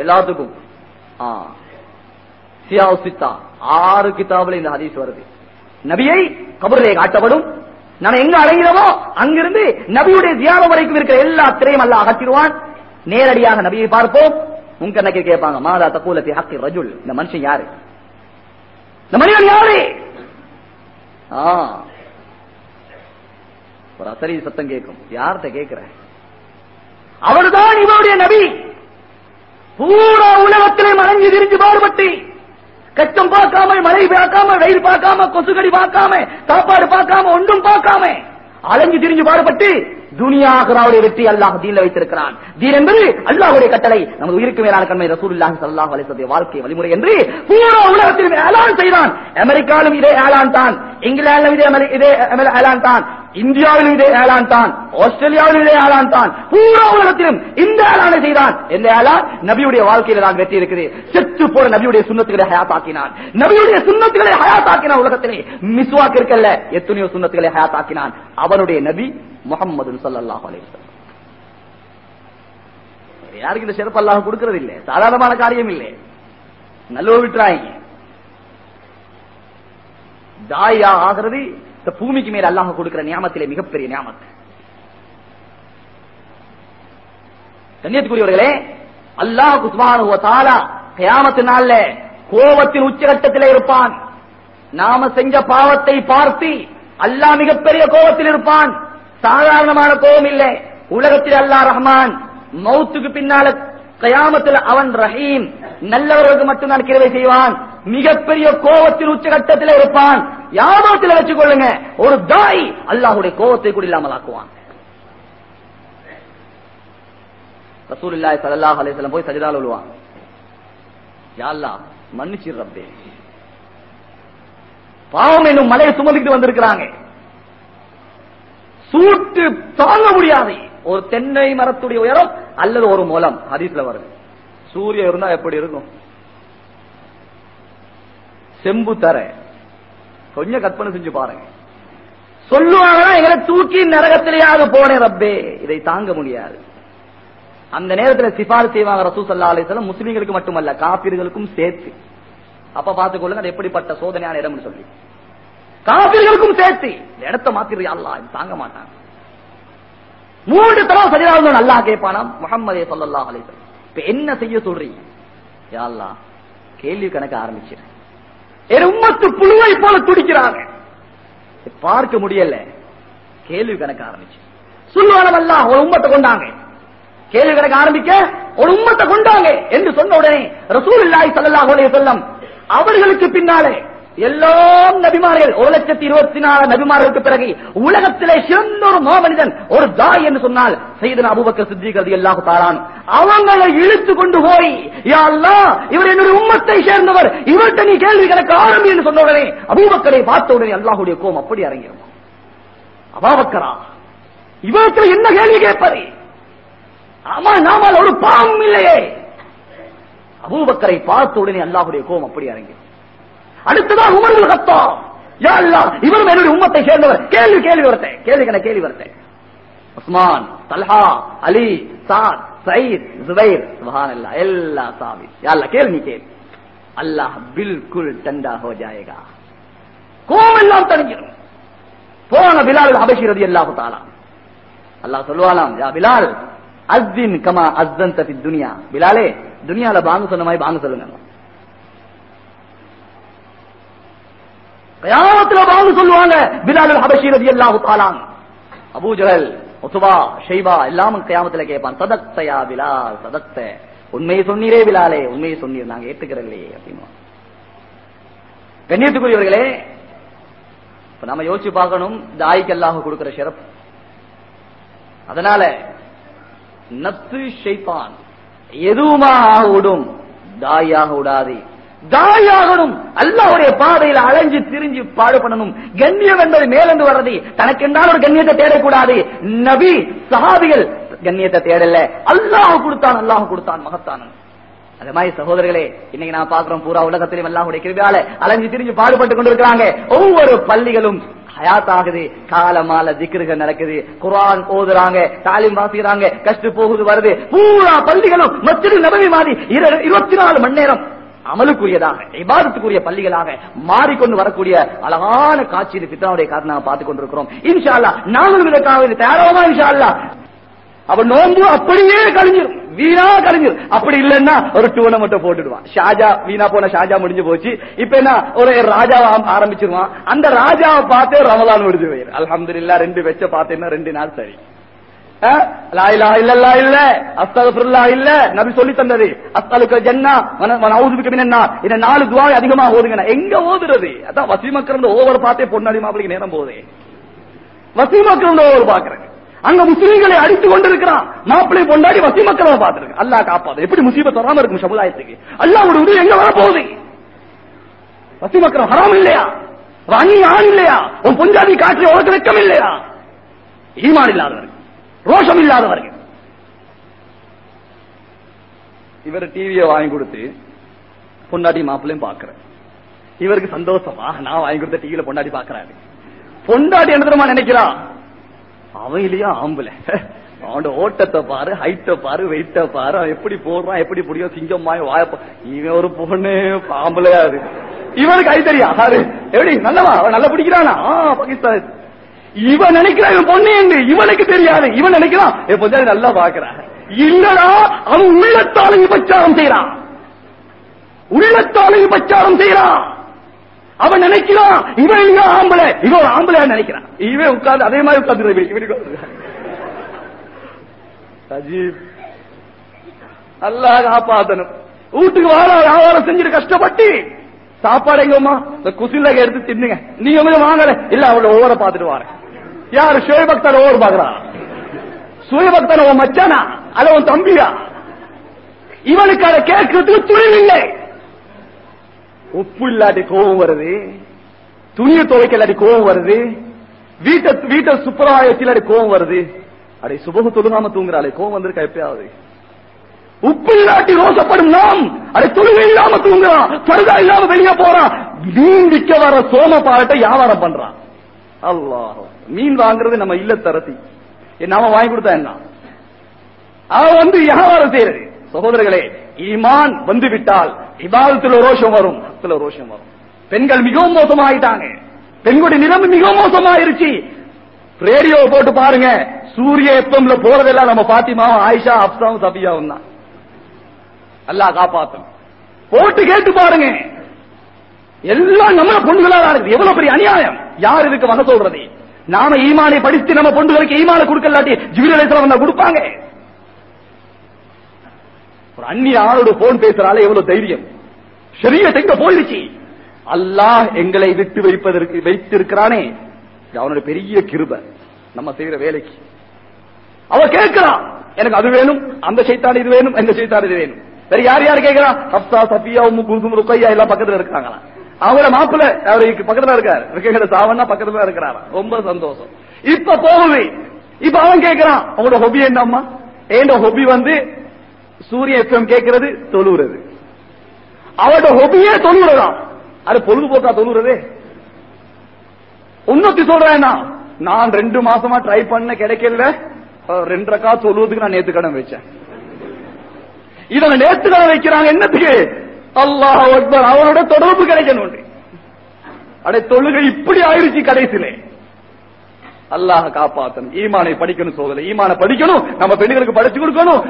எல்லாத்துக்கும் ஆறு கிதாபுல இந்த ஹதீஸ் வருது. நபியை கபரிலே காட்டப்படும். நம்ம எங்க அடைகிறோமோ அங்கிருந்து நபியுடைய தியானம் வரைக்கும் இருக்கிற எல்லா திரையும் அல்ல அகற்றிடுவான் நேரடியாக நபியை பார்ப்போம். உங்க கேட்பாங்க மாதா தக்கூலத்தி ஹக்கி ரஜுல்? இந்த மனுஷன் யாரு? இந்த மனிதன் யாரு? ஒரு அசரி சத்தம் கேட்கும். யார்கிட்ட கேட்கிற? அவர்தான் இவருடைய நபி. பூரா உலகத்திலே மறைஞ்சு திரிஞ்சு பாடுபட்டு கஷ்டம் பார்க்காம மழை பார்க்காம வெயில் பார்க்காம கொசுகடி பார்க்காம சாப்பாடு பார்க்காம ஒன்றும் பார்க்காம அலைஞ்சு திரிஞ்சு பாடுபட்டு துனியாகிறாவுடைய வெற்றி அல்லாஹ் தீன்ல வைத்திருக்கிறான். தீன் என்பது அல்லாஹுடைய கட்டளை. நமது உயிருக்கு மேலான கண்மை ரசூல் ஸல்லல்லாஹு அலைஹி வஸல்லம் வாழ்க்கை வழிமுறை என்று பூரா உலகத்திலும் ஏலான் செய்தான். அமெரிக்காவிலும் இதே ஏலான் தான். இங்கிலாந்திலும் இதே இதே ஏலான் தான். இந்தியாவிலும் இதே ஏலான் தான் ஆஸ்திரேலியாவிலும் இதே ஏலான் தான் பூரா உலகத்திலும் இந்த ஏலானை செய்தான். எந்த ஏலான் நபியுடைய வாழ்க்கையில தான் வெற்றி இருக்குது. செத்து போன நபியுடைய சுண்ணத்துக்களை ஹயாத்தாக்கினான். நபியுடைய சுண்ணத்துக்களை ஹயாத்தாக்கினான் உலகத்திலே மிஸ்வாக் இருக்கல்ல எத்தனையோ சுண்ணத்துக்களை ஹயாத்தாக்கினான். அவனுடைய நபி முகம்மது சல்லாஹ் அலைஹி யாருக்கு இந்த சிறப்பு அல்லாஹ் கொடுக்கறது இல்லை? சாதாரணமான காரியம் இல்லை. நல்ல விட்டுறாங்க தாயா ஆகிறது இந்த பூமிக்கு மேல அல்லாஹ் கொடுக்கிற நியாமத்திலே மிகப்பெரிய நியாமத்து. கண்ணியத்துக்குரியவர்களே அல்லாஹ் சுப்ஹானஹு வ கோபத்தின் உச்சகட்டத்திலே இருப்பான். நாம செஞ்ச பாவத்தை பார்த்து அல்லாஹ் மிகப்பெரிய கோபத்தில் இருப்பான். சாதாரணமான கோபம் இல்லை. உலகத்தில் அல்லா ரஹ்மான் மௌத்துக்கு பின்னால கயாமத்தில் அவன் ரஹீம் நல்லவர்களுக்கு மட்டும்தான் கிருவை செய்வான். மிகப்பெரிய கோபத்தின் உச்சகட்டத்தில் இருப்பான். யாபத்தில் வச்சுக் கொள்ளுங்க. ஒரு தாய் அல்லாஹுடைய கோபத்தை கூட இல்லாமல் ஆக்குவான். ரசூலுல்லாஹி ஸல்லல்லாஹு அலைஹி வஸல்லம் போய் சஜிதால் விழுவான். யாழ்லா அல்லாஹ் மன்னிச்சிரு ரப்பே. பாவம் என்னும் மலையை சுமந்துக்கிட்டு வந்திருக்கிறாங்க. சூட்டு தாங்க முடியாது. ஒரு தென்னை மரத்துடைய உயரம் அல்லது ஒரு மூலம். ஹதீஸ்ல வருது. சூரியன் இருந்தா எப்படி இருக்கும்? செம்பு தர. கொஞ்சம் கற்பனை செஞ்சு பாருங்க. சொல்லுவாங்கன்னா எங்களை தூக்கி நரகத்திலேயாவது போனேன் ரப்பே. இதை தாங்க முடியாது. அந்த நேரத்துல சிபாரிசு செய்வாங்க ரசூ சல்லா அலிஸ்லாம் முஸ்லீம்களுக்கு மட்டுமல்ல காப்பீர்களுக்கும் சேர்த்து. அப்ப பாத்துக்கொள்ளுங்க அது எப்படிப்பட்ட சோதனையான இடம்னு சொல்லி. காப்பீர்களுக்கும் சேர்த்து. இடத்தை இடத்த மாத்திரியா தாங்க மாட்டாங்க. மூன்று தடவை சரியாக நல்லா கேட்பானா? முகமதே சொல்லல்லா அலிஸ்லாம் இப்ப என்ன செய்ய சொல்றீங்க? யா கேள்வி கணக்க ஆரம்பிச்சிருக்கேன் எருமத்து புழுவை போல துடிக்கிறாங்க. பார்க்க முடியல. கேள்வி கணக்க ஆரம்பிச்சு. சொல்லுவானம் ஒரு உம்மத்தை கொண்டாங்க. கேள்வி கணக்க ஆரம்பிக்க ஒரு உம்மத்தை கொண்டாங்க என்று சொன்ன உடனே ரசூல் இல்லாய் சல்லாஹ் சொல்லம் அவர்களுக்கு பின்னாலே எல்லாம் நபிமார்கள். ஒரு லட்சத்தி இருபத்தி நாலு நபிமார்களுக்கு பிறகு உலகத்திலே சிறந்த ஒரு மாமனிதன் ஒரு தாய் என்று சொன்னால் செய்தன அபுபக்கர் சித்திகள் எல்லாம் தாரான் அவங்களை இழுத்து கொண்டு போய் யா இவர் என்னுடைய உம்மத்தை சேர்ந்தவர். இவர்கிட்ட நீ கேள்வி கணக்கு ஆரம்பி என்று சொன்ன உடனே அபூபக்கரை பார்த்த உடனே அல்லாஹுடைய கோம் அப்படி இறங்கிடும் அபாபக்கரா இவருக்கு என்ன கேள்வி கேட்பது? ஆமா நாமல் ஒரு பாவம் இல்லையே. அபூபக்கரை பார்த்த உடனே அல்லாஹுடைய கோம் அப்படி இறங்கிடும் அடுத்ததான் உமர்கள் கத்தா யா அல்லாஹ் இவரும் என்னுடைய உம்மத்தை சேர்ந்தவர். கேள்வி கேள்வி வரத்தே. கேள்வி கண கேள்வி வரத்தே? Usman Talha Ali Saad Saeed Zubair சுபஹான் அல்லா எல்லா சாபி. யா அல்லாஹ் கேள் நீ கேள். அல்லாஹ் பில்குல் டண்டா ஹோ ஜாயேகா. கோமெல்லாம் தணிஞ்சிடும். போன பிலால் ஹபஷி ரதி அல்லாஹு தாலா அல்லாஹ் சொல்லுவானாம் யா பிலால் அஸ்தின் கமா அஸ்தன் தபி துனியா. பிலாலே துனியால பாங்க சொன்ன மாதிரி பாங்க சொல்லுங்க. கயாமத்துல பாங்க சொல்லுவாங்க பிலால் ஹபஷி ரதி அல்லாஹு தாலான் அபூஜஹல் ஒத்துவா ஷெய்பா எல்லாமும் கயாமத்துல கேட்பான் சதக்தயா பிலால் சதக்த. உண்மையை சொன்னீரே பிலாலே உண்மையை சொன்னீர். நாங்க ஏத்துக்கிறல்லையே அப்படின்னு கண்ணியத்துக்குரியவர்களே இப்ப நம்ம யோசிச்சு பார்க்கணும் தாய்க்கு அல்லாஹ் கொடுக்கிற சிறப்பு. அதனால நத்து ஷெய்பான் எதுவுமாக விடும் தாயாக விடாதே. தாயாகணும் அல்லாவுடைய பாதையில் அலைஞ்சு திரிஞ்சு பாடுபடணும். கண்ணியம் என்பது மேலந்து வர்றது. தனக்கென்றால் ஒரு கண்ணியத்தை தேடக்கூடாது. நபி சஹாபிகள் கண்ணியத்தை தேடல. அல்லாஹ் கொடுத்தான் அல்லாஹ் கொடுத்தான் மகத்தானன் அது மாதிரி சகோதரர்களே இன்னைக்கு நான் பாக்குறோம் பூரா உலகத்திலும் அல்லாஹுடைய கிருவியால அலைஞ்சு திரிஞ்சு பாடுபட்டு கொண்டிருக்கிறாங்க. ஒவ்வொரு பள்ளிகளும் ஹயாத் ஆகுது காலமால திக்ருகள் நடக்குது. குரான் ஓதுறாங்க தாலிம் வாசிக்கிறாங்க கஷ்டு போகுது வருது. பூரா பள்ளிகளும் மத்திய நபவி மாதிரி இருபத்தி நாலு மணி நேரம் அமலுக்குரியதாக இபாதத்துக்குரிய பள்ளிகளாக மாறிக்கொண்டு வரக்கூடிய அழகான காட்சி இது காரணமாக பார்த்துக் கொண்டிருக்கிறோம். இன்ஷால்லா நாங்களும் இதற்காக தயாராமா இன்ஷால்லா அல்லாஹ் நோன்பு அப்படியே கழிஞ்சிரும். வீணா கழிஞ்சிரும். அப்படி இல்லைன்னா ஒரு டூனை மட்டும் போட்டுடுவான். ஷாஜா வீணா போன ஷாஜா முடிஞ்சு போச்சு. இப்ப என்ன? ஒரு ராஜாவை ஆரம்பிச்சிருவான். அந்த ராஜாவை பார்த்தே ரமலான் முடிஞ்சு போயிரு அல்ஹம்துலில்லாஹ் ரெண்டு வெச்ச பார்த்தேன்னா ரெண்டு நாள் சரி. அதிகமா ஓதுங்க எங்க ஓதுறது? அதான் வசீமக்கறந்த ஓவர் பார்த்தே பொன்னாடி மாப்பிளைக்கு நேரம் போகுது. வசீமக்கறந்த ஒவ்வொரு பாக்குறேன் அங்க முஸ்லீம்களை அடித்துக் கொண்டிருக்கிறான். மாப்பிள்ளை பொண்டாடி வசீமக்கரவை பார்த்திருக்கு. அல்லாஹ் காப்பாது எப்படி முசீபத் வராம இருக்கும் சமுதாயத்துக்கு? அல்லாஹ்வுடைய உதவி எங்க வரப்போகுது போகுது? வசீமக்கரம் ஹராம் இல்லையா? அவன் அந்நிய ஆண் இல்லையா? உன் பொஞ்சாதி காற்று உனக்கு வெக்கம் இல்லையா? ஈமான் இல்லாதவர்கள் ரோஷம் இல்லாதவர்கள் இவர் டிவியை வாங்கி கொடுத்து பொண்டாட்டி மாப்பிள்ளையும் பாக்குறேன் இவருக்கு சந்தோஷமா? நான் வாங்கி கொடுத்த டிவியில பொண்டாட்டி பாக்குறாரு பொண்டாட்டி என்ன தெரியுமா நினைக்கிறான் அவன் இல்லையா? ஆம்பளை. அவனோட ஓட்டத்தை பாரு ஹைட்ட பாரு வெயிட்ட பாரு அவன் எப்படி போடுறான் எப்படி புடியும் சிங்கம்மாய் வாயப்ப இவன் ஒரு பொண்ணு பாம்புலையாது அது? இவனுக்கு ஐ தெரியா எப்படி? நல்லவா? அவன் நல்லா பிடிக்கிறானா? பாகிஸ்தான். இவன் நினைக்கிறான் இவன் பொண்ணு என்று. இவனுக்கு தெரியாது. இவன் நினைக்கிறான் என் பொஞ்சாதி நல்லா பாக்குறான் இல்லடா அவன் உள்ளத்தாலும் விபச்சாரம் செய்யறான் உள்ளத்தாலும் விபச்சாரம் செய்யறான் அவன் நினைக்கிறான் இவன் இல்ல ஆம்பளை. இவன் ஒரு ஆம்பளை நினைக்கிறான். இவன் உட்கார்ந்து அதே மாதிரி உட்கார்ந்து இவனுக்கு அஜீப் அல்லாஹ் காப்பாத்தனும் வீட்டுக்கு வார வியாபாரம் செஞ்சுட்டு கஷ்டப்பட்டு சாப்பாடு எங்கம்மா? இந்த குசில எடுத்து தின்னுங்க. நீங்க கொஞ்சம் வாங்கல? இல்ல அவளோட ஓவர பாத்துட்டு வாரு யாரு? சுயபக்தர் ஓவர் பாக்குறா சுயபக்தன் உன் மச்சானா? அல்ல உன் தம்பியா? இவனுக்கு அதை கேட்கறதுக்கு துணிவு இல்லை. உப்பு இல்லாட்டி கோபம் வருது. துணியை துவைக்க இல்லாட்டி கோபம் வருது. வீட்டை வீட்டை சுப்பராயத்தில் வச்சு இல்லாட்டி கோபம் வருது. அடே சுபகு தொழுகாம தூங்குறாளே கோபம் வந்திருக்கா எப்பயாவது? உப்பு இல்லாட்டி ரோசப்படும் நாம். அதை தொழுகை இல்லாம தூங்குறான் பருதா இல்லாம வெளியே போறான் மீன் விற்க வர சோம பாலத்தை வியாபாரம் பண்றான் அல்லாஹ். மீன் வாங்குறது நம்ம இல்ல தரத்தி நாம வாங்கி கொடுத்தா என்ன? அவன் வந்து வியாபாரம் செய்யறது. சகோதரர்களே ஈமான் வந்து விட்டால் இபாதத்துல ரோஷம் வரும். ஹத்துல ரோஷம் வரும். பெண்கள் மிகவும் மோசமாயிட்டாங்க. பெண்களுடைய நிலைமை மிகவும் மோசமாயிருச்சு. ரேடியோ போட்டு பாருங்க. சூரிய எப்பம்ல போறதெல்லாம் நம்ம பாத்திமாவும் ஆயிஷா அப்சாவும் சபியாவும் தான். அல்லாஹ் காப்பாத்தும். போட்டு கேட்டு பாருங்க. எல்லாம் நம்ம பொண்ணுகளா இருக்கு எவ்வளவு பெரிய அநியாயம். யார் இதுக்கு வந்த சொல்றது? நாம ஈமானை படித்து நம்ம பொண்ணுகளுக்கு ஈமான கொடுக்கலாட்டி ஜிவிரலேசம் வந்தா கொடுப்பாங்க. ஒரு அந்நிய ஆளோட போன் பேசுறால எவ்வளவு தைரியம். சரிய எங்க போயிருச்சு? அல்லாஹ் எங்களை விட்டு வைப்பதற்கு வைத்திருக்கிறானே. அவனோட பெரிய கிருப. நம்ம செய்யற வேலைக்கு. அவ கேட்கிறான். எனக்கு அது வேணும் அந்த சைத்தான் இது வேணும் இந்த சைத்தான் இது வேணும். வேற யார் யார் கேட்கிறா ஹப்சா சஃபியா உம்மு குல்தும் ருக்கையா எல்லாம் பக்கத்துல இருக்காங்களா அவங்கள மாப்பிள்ள அவருக்கு பக்கத்துல இருக்காரு. ருக்கையோட சாவன்னா பக்கத்துல இருக்கிறாரா ரொம்ப சந்தோஷம். இப்ப போகுது இப்ப அவன் கேட்கிறான் அவனோட ஹொபி என்ன அம்மா ஏண்ட ஹொபி வந்து சூரிய எஃப்எம் கேட்கிறது தொழுகிறது அவரோட ஹொபியே தொழுகிறதா அது பொழுதுபோக்கா தொழுவுறதே? உன்னத்தி சொல்றேன் நான் ரெண்டு மாசமா ட்ரை பண்ண கிடைக்கல. ரெண்டரை காசு தொழுவதுக்கு நான் நேத்து கடன் வச்சேன். இதனை நேற்று வைக்கிறாங்க என்னத்துக்கு? அல்லாஹ் அக்பர் அவரோட தொடர்பு கிடைக்கணும் அடே தொழுகை இப்படி ஆயிடுச்சு கடைசியிலே. அல்லாஹ் காப்பாத்தணும். ஈமானை படிக்கணும் சோதனை. ஈமான படிக்கணும். நம்ம பெண்களுக்கு படிச்சு கொடுக்கணும்.